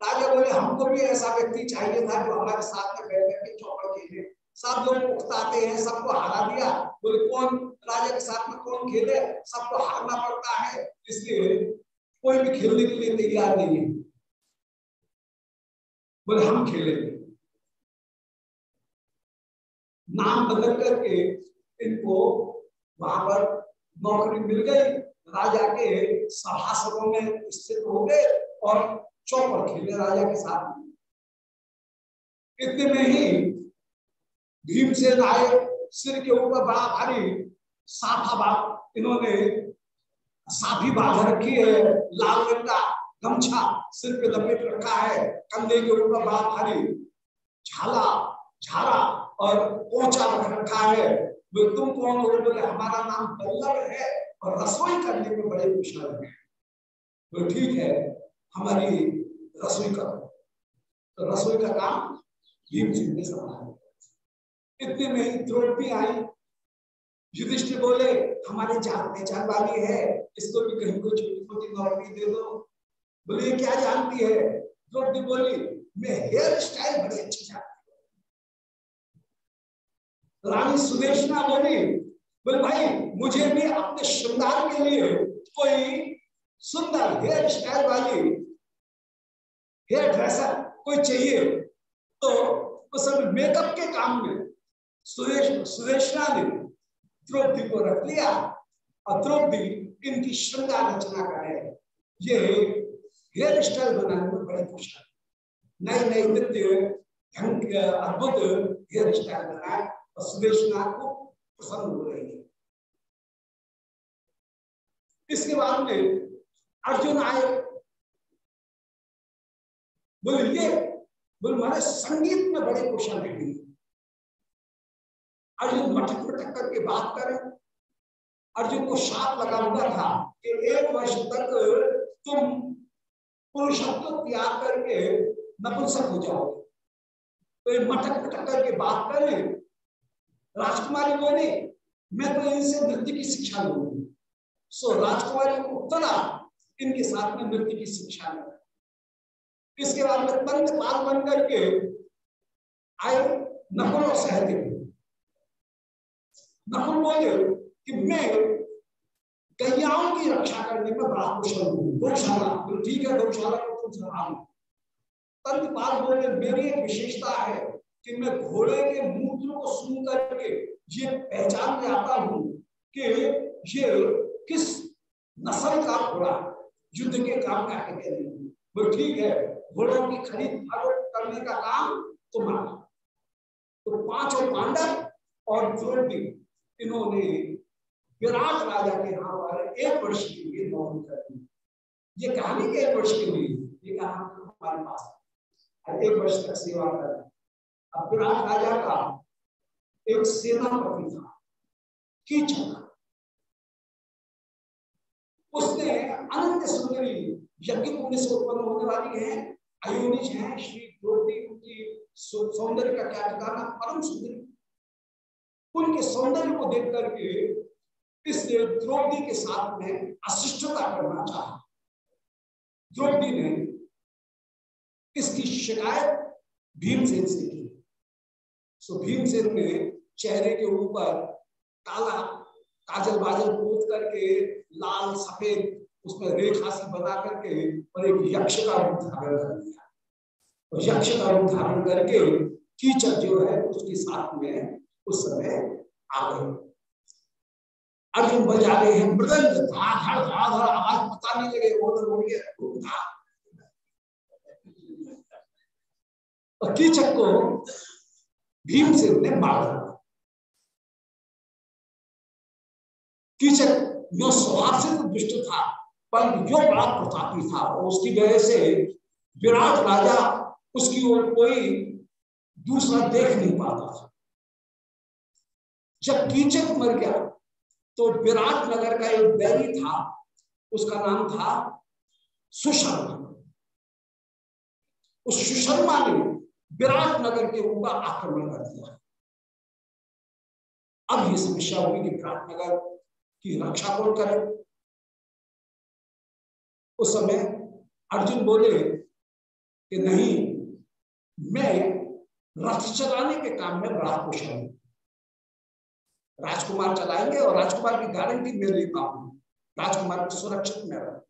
राजा बोले, हमको भी ऐसा व्यक्ति चाहिए था जो हमारे साथ में बैठ करके चौपर खेले सब लोग उकताते हैं, सबको हरा दिया। बोले, कौन? राजा के साथ में कौन खेले? सबको हारना पड़ता है। इसलिए कोई भी खेलने के लिए तैयार नहीं है। बोले, हम खेलेंगे। नाम बदल करके इनको वहाँ पर नौकरी मिल गई। राजा के सभासदों में स्थित हो गए और चौपर खेले राजा के साथ। इतने में ही भीमसेन आए, सिर के ऊपर बड़ा भारी साफा बाग इन्होंने साफी बाँध रखी है, लाल रंग का गमछा सिर पे लपेट रखा है, कंधे के ऊपर बड़ा भारी झाला, झारा और पोचा रख रखा है। वो तुम कौन हो? बोले, हमारा नाम बल्लभ है। और रसोई करने में बड़े कुशल हैं। तो ठीक है, हमारी रसोई करो तो रसोई का काम भीम सिंह ने संभाला इतने में द्रौपदी आई। युधिष्ठिर बोले, हमारे जान पहचान वाली है, इसको भी कहीं को छोटी छोटी नौकरी दे दो। बोले क्या जानती है? द्रौपदी बोली, मैं हेयर स्टाइल बड़ी अच्छी जानती हूँ। रानी सुदेशना बोली बोले, भाई, मुझे भी अपने श्रृंगार के लिए कोई सुंदर हेयर स्टाइल वाली हेयर ड्रेसर कोई चाहिए तो उस मेकअप के काम में सुरेश, सुरेशना ने द्रौपदी को रख लिया और द्रौपदी इनकी श्रृंगार रचना करे ये हेयर स्टाइल बनाने में बड़े है। नए नए नृत्य, ढंग अद्भुत हेयर स्टाइल बनाए और सुदेशना को पसंद हो रही इसके बाद में? अर्जुन आए। बोले, ये, बोले, मारे संगीत में बड़े कुशल है। अर्जुन मटक मटक करके बात करें। अर्जुन को शाप लगा हुआ था कि एक वर्ष तक तुम पुरुषत्व त्याग करके नपुंसक हो जाओगे। तो ये मटक मटक करके बात करें। राजकुमारी बोले, मैं तो इनसे नृत्य की शिक्षा लूँगी। सो राजकुमारी को उत्तरा इनके साथ में नृत्य की शिक्षा ले इसके बाद में तंत्र पाल बन करके आए नकुल और सहदेव नकुल बोले कि मैं गैयाओं की रक्षा करने में बड़ा कुशल हूँ। गौशाला तो ठीक है, गौशाला को तुम संभालो तंत्रपाल बोले, मेरी एक विशेषता है कि मैं घोड़े के मूत्र को सुन करके ये पहचान आता हूँ कि ये किस नस्ल का घोड़ा युद्ध के काम का है? वो ठीक है, घोड़ा की खरीद फरोख्त करने का काम तुम्हारा तो पाँचों पांडव और द्रौपदी इन्होंने विराट राजा के यहाँ पर एक वर्ष के लिए नौकरी कर दी ये कहानी के एक वर्ष के लिए, ये कहानी हमारे पास एक वर्ष तक सेवा कर अब विराट राजा का एक सेनापति था कीचक उसने अनंत सुंदरी यज्ञ पुण्य से उत्पन्न होने वाली है, अयोनिज है, श्री द्रौपदी उनकी सौंदर्य का क्या ठिकाना परम सुंदरी। उनके सौंदर्य को देख करके इसने द्रौपदी के साथ में अशिष्टता करना चाहा। द्रौपदी ने इसकी शिकायत भीमसेन से की। सो भीमसेन ने चेहरे के ऊपर काला काजल बाजल पोत करके लाल, सफ़ेद, उसमें रेखा सी बना करके और एक यक्ष का रूप धारण कर दिया और यक्ष का रूप धारण करके कीचक जो है, उसके साथ में उस समय आ गए। अर्जुन बजा रहे हैं, मृदंग धाड़ धाड़ धाड़ आवाज़ पता नहीं लगे उधर उड़ गया और कीचक को भीमसेन ने मार दिया कीचक जो स्वभाव से तो दुष्ट था, पर जो बड़ा प्रतापी था, उसकी वजह से विराट राजा उसकी ओर कोई दूसरा देख नहीं पाता था। जब कीचक मर गया तो विराट नगर का एक बैरी था, उसका नाम था सुशर्मा। उस सुशर्मा ने विराट नगर के ऊपर आक्रमण कर दिया। अब ये समस्या हुई कि विराट नगर की रक्षा कौन करे। उस समय अर्जुन बोले कि नहीं, मैं रथ चलाने के काम में बड़ा कुशल हूँ। राजकुमार चलाएँगे और राजकुमार की गारंटी मैं लेता हूँ राजकुमार को सुरक्षित में रख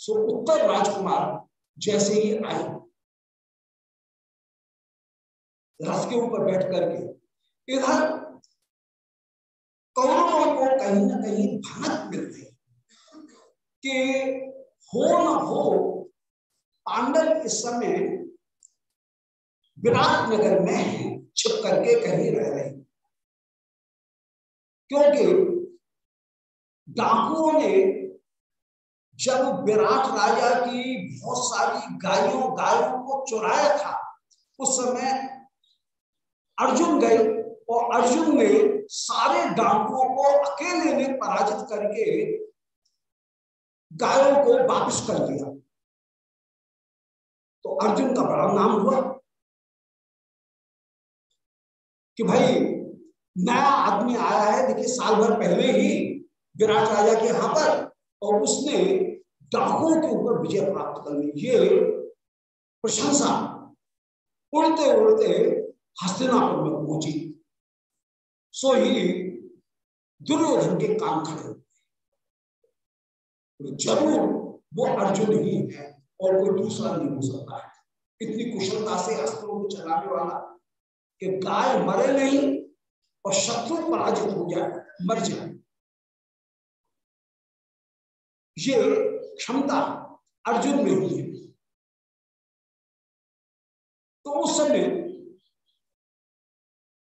सो उत्तर राजकुमार जैसे ही आए, रथ के ऊपर बैठ करके इधर कहीं ना कहीं भनक मिल कि हो न हो, पांडव इस समय विराट नगर में छिप करके कहीं रह रहे क्योंकि डाकुओं ने जब विराट राजा की बहुत सारी गायों गायों को चुराया था, उस समय अर्जुन गए और अर्जुन ने सारे डाकुओं को अकेले ने पराजित करके गायों को वापस कर दिया। तो अर्जुन का बड़ा नाम हुआ कि भाई, नया आदमी आया है, देखिए, साल भर पहले ही विराट राजा के यहाँ पर, और उसने डाकुओं के ऊपर विजय प्राप्त कर ली। ये प्रशंसा उड़ते उड़ते हस्तिनापुर में पहुँची। सो ही दुर्योधन के काम खड़े तो ज़रूर वो अर्जुन ही है और कोई दूसरा नहीं हो सकता है। इतनी कुशलता से अस्त्रों को चलाने वाला कि गाय मरे नहीं और शत्रु पराजित हो जाए मर जाए। ये क्षमता अर्जुन में ही है तो उस समय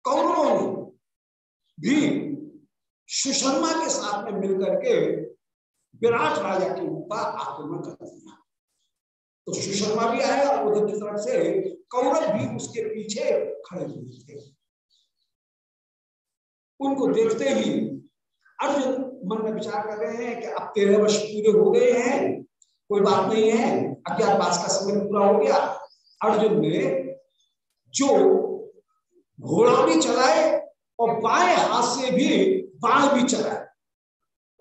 कौरवों ने भी सुशर्मा के साथ में मिलकर के विराट राजा के ऊपर आक्रमण कर दिया। तो सुशर्मा भी आया और उधर की तरफ़ से कौरव भी उसके पीछे खड़े हुए थे। उनको देखते ही अर्जुन मन में विचार कर रहे हैं कि अब तेरह वर्ष पूरे हो गए हैं, कोई बात नहीं है, अज्ञातवास का समय पूरा हो गया। अर्जुन ने जो घोड़ा भी चलाए और बाएँ हाथ से भी बाण भी चला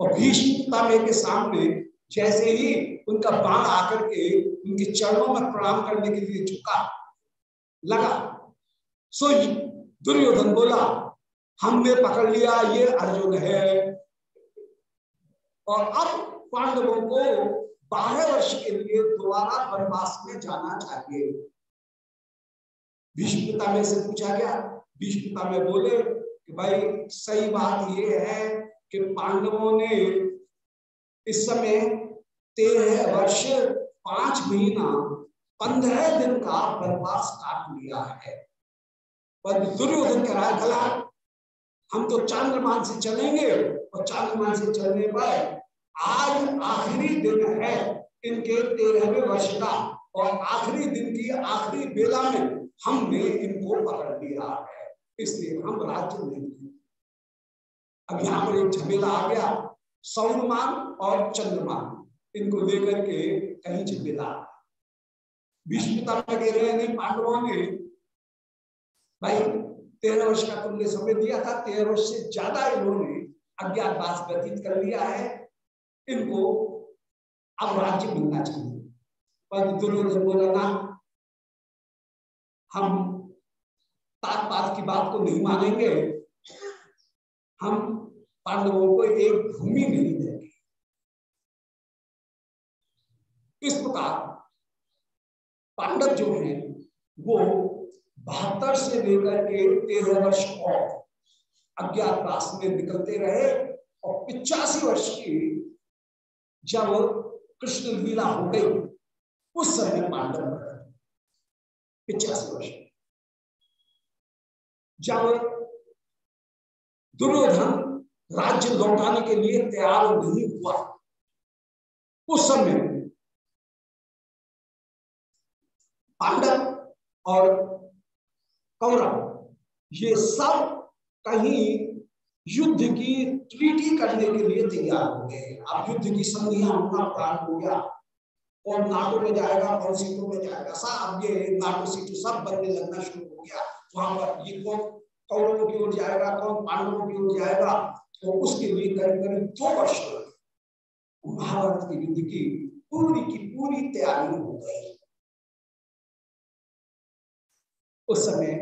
और भीष्म के सामने जैसे ही उनका बाण आकर के उनके चरणों में प्रणाम करने के लिए झुका, लगा, सो दुर्योधन बोला, हमने पकड़ लिया, ये अर्जुन है। और अब पांडवों को बारह वर्ष के लिए दोबारा वनवास में जाना चाहिए। भीष्मता में से पूछा गया, भीष्मता में बोले कि भाई, सही बात ये है कि पांडवों ने इस समय तेरह वर्ष, पाँच महीना, पंद्रह दिन का वनवास काट लिया है। पर दुर्योधन कह रहा गला, हम तो चांद्रमान से चलेंगे और चांद्रमान से चलने पर आज आखिरी दिन है इनके तेरहवें वर्ष का और आखिरी दिन की आखिरी बेला में हमने इनको पकड़ लिया है। इसलिए हम राज्य नहीं अब यहाँ पर एक झमेला आ गया, सौरमान और चंद्रमान, इनको लेकर के कहीं झमेला। भीष्मता लगे रहे नहीं, पांडवों ने भाई, तेरह वर्ष का तुमने समय दिया था, तेरह वर्ष से ज़्यादा इन्होंने अज्ञातवास व्यतीत कर लिया है। इनको अब राज्य मिलना चाहिए। पर दुर्योधन बोला, ना, हम तात पात की बात को नहीं मानेंगे। हम पांडवों को एक भूमि नहीं देंगे। इस प्रकार पांडव जो है, वो बहत्तर से लेकर के तेरह वर्ष और अज्ञातवास में निकलते रहे और पिचासी वर्ष की जब कृष्ण लीला हो गई, उस समय पांडव पिचासी वर्ष। जब दुर्योधन राज्य लौटाने के लिए तैयार नहीं हुआ। उस समय पांडव और कौरव, ये सब कहीं युद्ध की ट्रीटी करने के लिए तैयार हो गए। अब युद्ध की संधियाँ होना प्रारंभ हो गया। कौन नाटो में जाएगा, कौन सीटों में जाएगा? सब ये नाटो सीटों सब बनने लगना शुरू हो गया। वहाँ पर ये कौन कौरवों की ओर जाएगा, कौन पांडवों की ओर जाएगा तो उसके लिए करीब करीब दो वर्ष महाभारत की युद्ध की पूरी की पूरी तैयारी हो गई। उस समय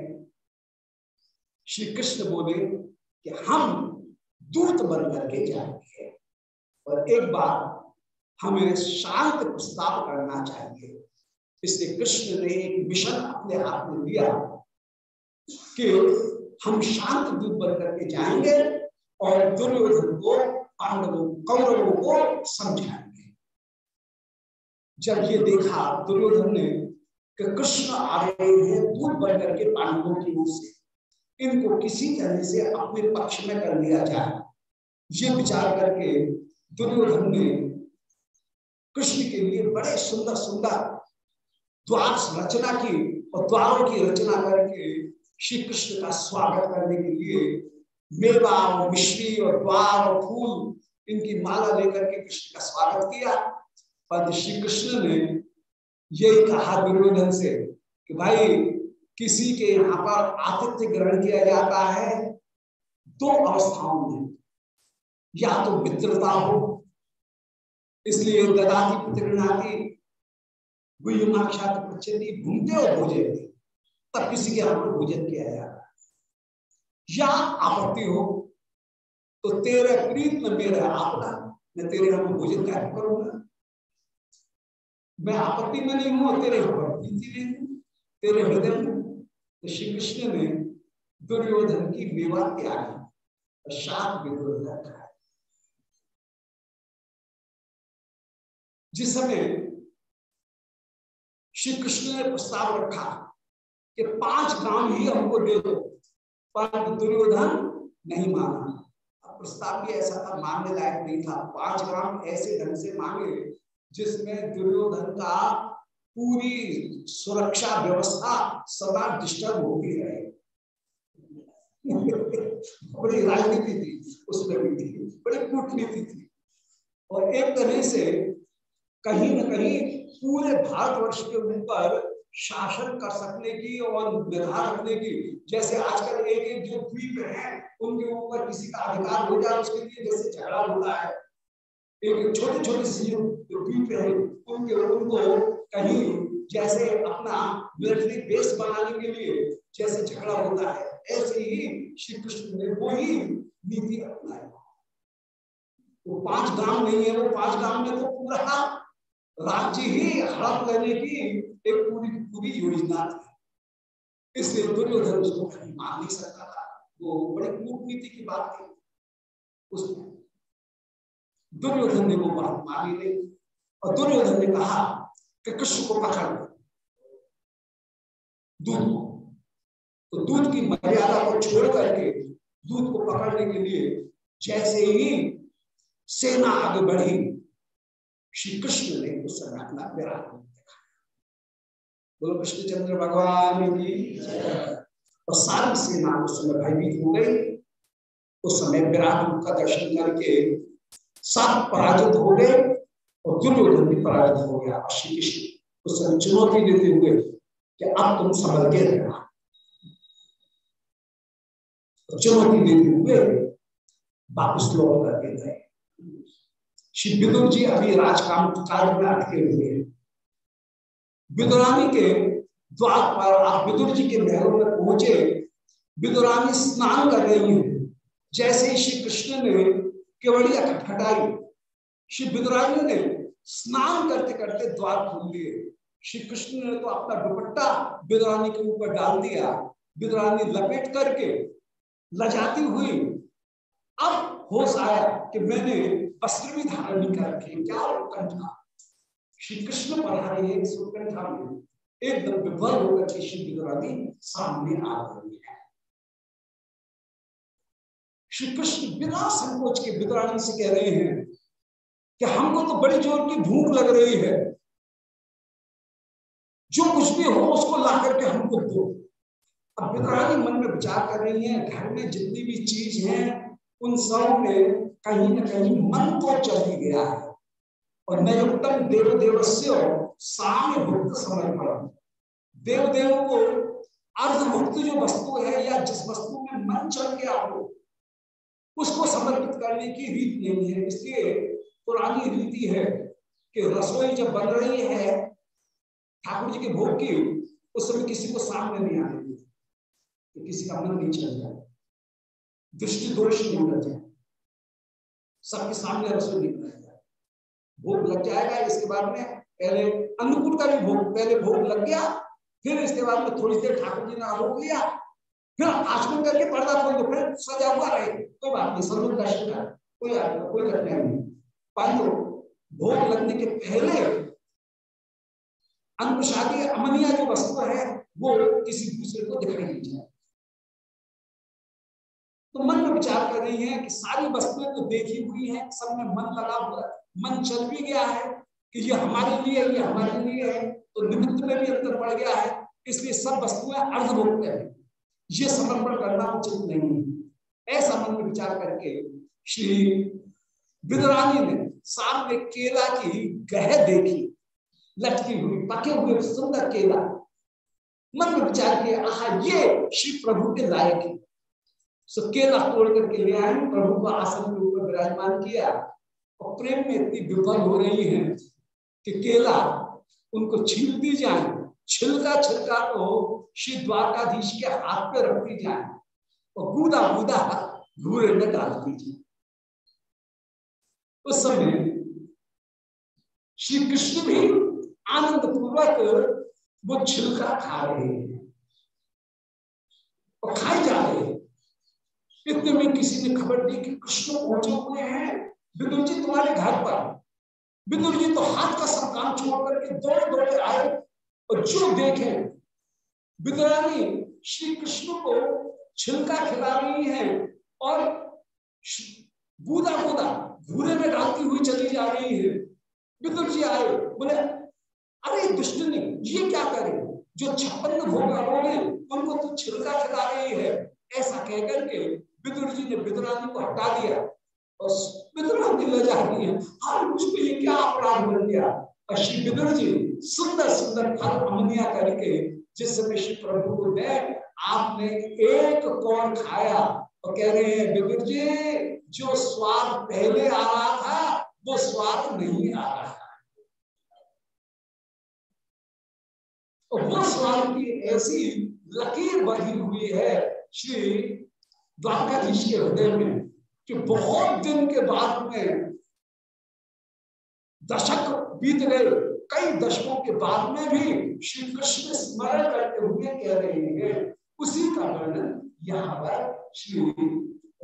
श्री कृष्ण बोले कि हम दूत बन करके जाएँगे और एक बार हमें शांत प्रस्ताव करना चाहिए इसलिए कृष्ण ने एक मिशन अपने हाथ में लिया। कि हम शांत दूत बन करके जाएँगे और दुर्योधन को पांडवों, कौरवों को समझाएँगे। जब ये देखा दुर्योधन ने कि कृष्ण आ रहे हैं दूत बन करके पांडवों की ओर से। इनको किसी तरह से अपने पक्ष में कर लिया जाए। ये विचार करके दुर्योधन ने कृष्ण के लिए बड़े सुंदर सुंदर द्वार रचना की और द्वारों की रचना करके श्री कृष्ण का स्वागत करने के लिए मेवा और मिश्री और द्वार और फूल इनकी माला लेकर के कृष्ण का स्वागत किया। पर श्री कृष्ण ने यही कहा दुर्योधन से कि भाई, किसी के यहाँ पर आतिथ्य ग्रहण किया जाता है दो अवस्थाओं में। या तो मित्रता हो, इसलिए ददाती प्रतिगृणाती पृछती घूमते हो भोजन तब किसी के पर भोजन किया जाता है। या आपत्ति हो तो तेरे प्रीत में मेरा आपदा मैं तेरे पर भोजन क्या करूँगा? मैं आपत्ति में नहीं हूँ तेरे यहाँ पर प्रीति नहीं हूँ। तेरे हृदय में तो श्री कृष्ण ने दुर्योधन की विवाह त्यागी शांत विरोध रखा है। जिस समय श्री कृष्ण ने प्रस्ताव रखा कि पाँच काम ही हमको दे दो। पर दुर्योधन नहीं माना। प्रस्ताव भी ऐसा था, मानने लायक नहीं था। पाँच काम ऐसे ढंग से मांगे जिसमें दुर्योधन का पूरी सुरक्षा व्यवस्था सदा डिस्टर्ब होती रहे। <laughs> बड़ी राजनीति थी, उसमें भी थी, बड़ी कूटनीति थी। और एक तरह से कहीं न कहीं पूरे भारतवर्ष के ऊपर शासन कर सकने की और निर्धार रखने की। जैसे आजकल एक एक जो द्वीप है, उनके ऊपर किसी का अधिकार हो जाए, उसके लिए जैसे झगड़ा होता है, एक छोटे छोटे से जो द्वीप है, उनके, उनको कहीं जैसे अपना मिलिट्री बेस बनाने के लिए जैसे झगड़ा होता है, ऐसे ही श्री कृष्ण ने वो ही नीति अपनाई। वो पाँच गाँव नहीं है, वो पाँच गाँव में तो पूरा राज्य ही हड़प लेने की एक पूरी पूरी योजना थी इसलिए दुर्योधन उसको कहीं मान नहीं सकता था। वो बड़ी कूटनीति की बात थी। उसमें दुर्योधन ने वो बात मानी नहीं। और दुर्योधन ने कहा कि कृष्ण को पकड़ दूध को। तो दूध की मर्यादा को छोड़ करके दूध को पकड़ने के लिए जैसे ही सेना आगे बढ़ी, श्री कृष्ण ने उस अपना विराट बोलो, कृष्णचंद्र भगवान की और सारी सेना उस समय भयभीत हो गई। उस समय विराट रूप का दर्शन करके सब पराजित हो गए और दुर्योधन भी पराजित हो गया। श्री कृष्ण उस समय चुनौती देते हुए कि अब तुम समझ के रहना। चुनौती देते हुए वापस लौट करके गए। श्री विदुर जी अभी राजकाम कार्य में अटके हुए हैं। विदुरानी के द्वार पर आप विदुर जी के महलों में पहुँचे, विदुरानी स्नान कर रही है। जैसे श्री कृष्ण ने केवड़िया खटखटाई श्री विदुरानी ने स्नान करते करते द्वार खोल दिए श्री कृष्ण ने तो अपना दुपट्टा विदुरानी के ऊपर डाल दिया। विदुरानी लपेट करके लजाती हुई, अब होश आया कि मैंने वस्त्र भी धारण कर रखे क्या उत्कंठा श्री कृष्ण पढ़ा रहे में एकदम विभल होकर के श्री विदुरानी सामने आ रही है। श्री कृष्ण बिना संकोच के विदुरानी से कह रहे हैं कि हमको तो बड़ी ज़ोर की भूख लग रही है। जो कुछ भी हो, उसको ला करके हमको दो अब विदुरानी मन में विचार कर रही है, घर में जितनी भी चीज़ है, उन सब में कहीं ना कहीं मन तो चल गया है। नयुक्तम देव साम्य भुक्त समर्पण देव देव को अर्धभुक्त जो वस्तु है या जिस वस्तु में मन चल गया हो, उसको समर्पित करने की रीत नहीं है। इसलिए पुरानी रीति है कि रसोई जब बन रही है, ठाकुर जी के भोग की, उस समय किसी को सामने नहीं आने तो किसी का मन नहीं चल जाए दृष्टि दोष नहीं लग जाए सबके सामने रसोई नहीं बनाया जाए भोग लग जाएगा, इसके बाद में पहले अन्नकूट का भी भोग पहले भोग लग गया, फिर इसके बाद में थोड़ी देर ठाकुर जी ने आरोप लिया, फिर आचमन करके पर्दा खोल दो फिर सजा हुआ रहे। कोई बात नहीं सर्व दर्शन का कोई कोई कठिनाई नहीं। परंतु भोग लगने के पहले अनुशादी अमनिया जो वस्तु है, वो किसी दूसरे को दिखाई नहीं जाए तो मन में विचार कर रही है कि सारी वस्तुएँ तो देखी हुई है, सब में मन लगा हुआ मन चल भी गया है कि ये हमारे लिए, ये हमारे लिए है तो निमित्त में भी अंतर पड़ गया है, इसलिए सब वस्तुएँ अर्धभोक्त है। ये समर्पण करना उचित नहीं है। ऐसा मन में विचार करके श्री विदरानी ने सामने केला की गह देखी, लटकी हुई, पके हुए सुंदर केला। मन में विचार किया, आहा, ये श्री प्रभु के लायक है। सो केला तोड़ करके ले आए, प्रभु को आसन के ऊपर विराजमान किया। और प्रेम में इतनी विफल हो रही है कि केला उनको छील दी जाए, छिलका छिलका तो श्री द्वारकाधीश के हाथ पे रख दी जाए और बूदा बूदा घूरे में डाल दीजिए उस समय श्री कृष्ण भी आनंद पूर्वक वो छिलका खा रहे हैं और खाए जा रहे हैं। इतने में किसी ने खबर दी कि कृष्ण पहुँचे हुए हैं। विदुर जी तुम्हारे घर पर विदुर जी तो हाथ का सब काम छोड़ करके दौड़ दौड़े आए और जो देखे विदुरानी श्री कृष्ण को छिलका खिला रही है और बूदा बूदा भूरे में डालती हुई चली जा रही है। विदुर जी आए, बोले, अरे दुष्टनी, ये क्या करे? जो छप्पन भोग रोगे उनको तो छिलका खिला रही है। ऐसा कहकर के विदुर जी ने विदुरानी को हटा दिया। और विदुरानी ले जा रही है। हर मुझ पे ये क्या अपराध बन गया? और श्री विदुर जी, सुंदर सुंदर फल अमनिया करके, जिस समय श्री प्रभु को आपने एक कौन खाया? और कह रहे हैं विदुर जी, जो स्वाद पहले आ रहा था, वो स्वाद नहीं आ रहा और वो स्वाद की ऐसी लकीर बनी हुई है, श्री द्वारकाधीश के हृदय में। कि बहुत दिन के बाद में दशक बीत गए। कई दशकों के बाद में भी श्री कृष्ण स्मरण करते हुए कह रहे हैं। उसी का वर्णन यहाँ पर श्री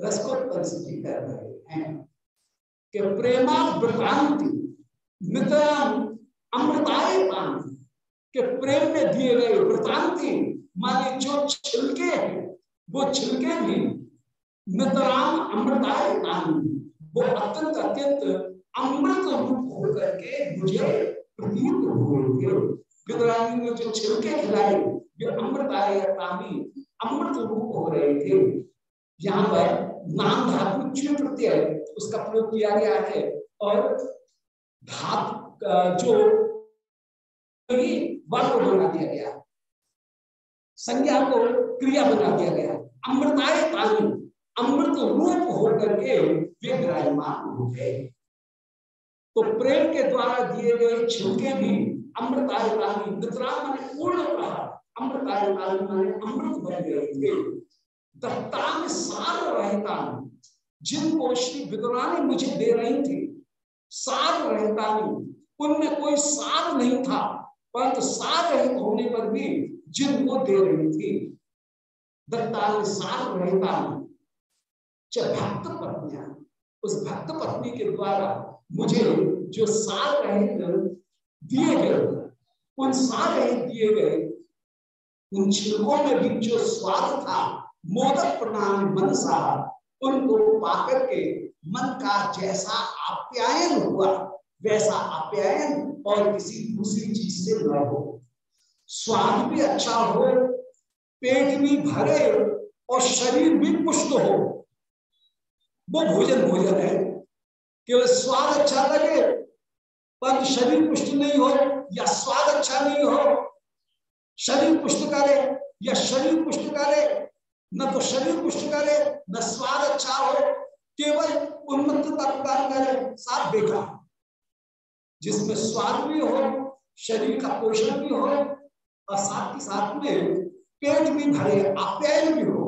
रसकोत्तर जी कर रहे हैं कि प्रेमा वृतांति नितराम अमृताय के प्रेम में दिए गए वृतांति माने जो छिलके हैं, वो छिलके भी नितराम अमृताय वो अत्यंत अत्यंत अमृत रूप होकर के मुझे प्रतीत विदरानी ने जो छिलके खिलाए वे अमृताय अमृत रूप हो रहे थे। यहाँ पर नाम धातु प्रत्यय उसका प्रयोग किया गया है। और धातु जो वर्ग बना दिया गया। संज्ञा को क्रिया बना दिया गया। अमृताय ताली अमृत रूप होकर के वे विराजमान हो गए। तो प्रेम के द्वारा दिए गए छिलके भी अमृताय ताली मैंने पूर्ण रहा अमृताय ताली माने अमृत बन गए थे। दत्तान सार रहता जिनको श्री विदुरानी मुझे दे रही थी, सार रहता उनमें कोई सार नहीं था, परंतु सार रहित होने पर भी जिनको दे रही थी दत्तान सार रहता भक्त पत्नियाँ उस भक्त पत्नी के द्वारा मुझे जो सार रहित दिए गए उन सार रहित दिए गए, उन छिलकों में भी जो स्वाद था, मोदक प्रणाम मनसा, उनको पाकर के मन का जैसा आप्यायन हुआ, वैसा आप्यायन और किसी दूसरी चीज़ से न हो। स्वाद भी अच्छा हो, पेट भी भरे और शरीर भी पुष्ट हो। वो भोजन भोजन है। केवल स्वाद अच्छा लगे पर शरीर पुष्ट नहीं हो या स्वाद अच्छा नहीं हो, शरीर पुष्ट करे या शरीर पुष्ट करे, न तो शरीर पुष्ट करे, न स्वाद अच्छा हो, केवल उन्मत्तता प्रदान करे, साथ देखा। जिसमें स्वाद भी हो, शरीर का पोषण भी हो, और साथ ही साथ में पेट भी भरे आप्यायन भी हो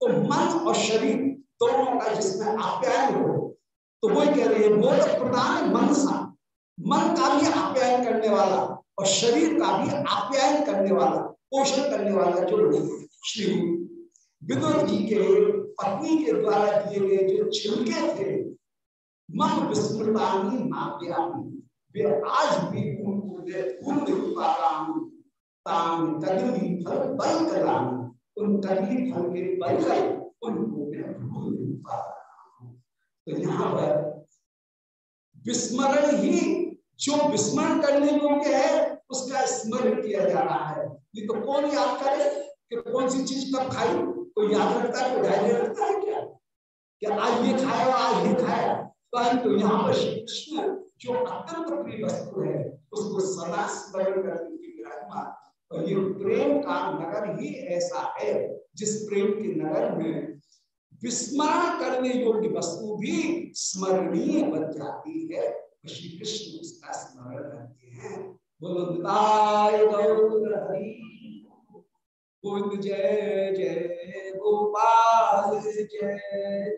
तो मन और शरीर दोनों का जिसमें आप्यायन हो तो वही कह रहे हैं मोद प्रदान मन सा। मन का भी आप्यायन करने वाला और शरीर का भी आप्यायन करने वाला, पोषण करने वाला जो श्री विदुर जी के, पत्नी के द्वारा दिए गए जो छिलके थे, मन विस्मृतानी नाव्यामी वे आज भी फल बल करामी उन कदली फल के बल तो यहाँ पर विस्मरण ही जो विस्मरण करने योग्य है, उसका स्मरण किया जा रहा है। ये तो कौन याद करे कि कौन सी चीज़ कब खाई? कोई याद रखता है, कोई डायरी रखता है क्या? क्या आज ये खाया आज ये खाया। परंतु यहाँ पर श्री कृष्ण जो अत्यंत प्रिय वस्तु है, उसको सदा स्मरण करने की विराजमान। और ये प्रेम का नगर ही ऐसा है। जिस प्रेम के नगर में विस्मरण करने योग्य वस्तु भी स्मरणीय बन जाती है श्री कृष्ण उसका स्मरण करते हैं। बोलो गोविंद जय जय गोपाल, जय जय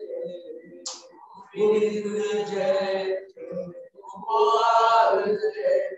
गोविंद जय गोपाल, जय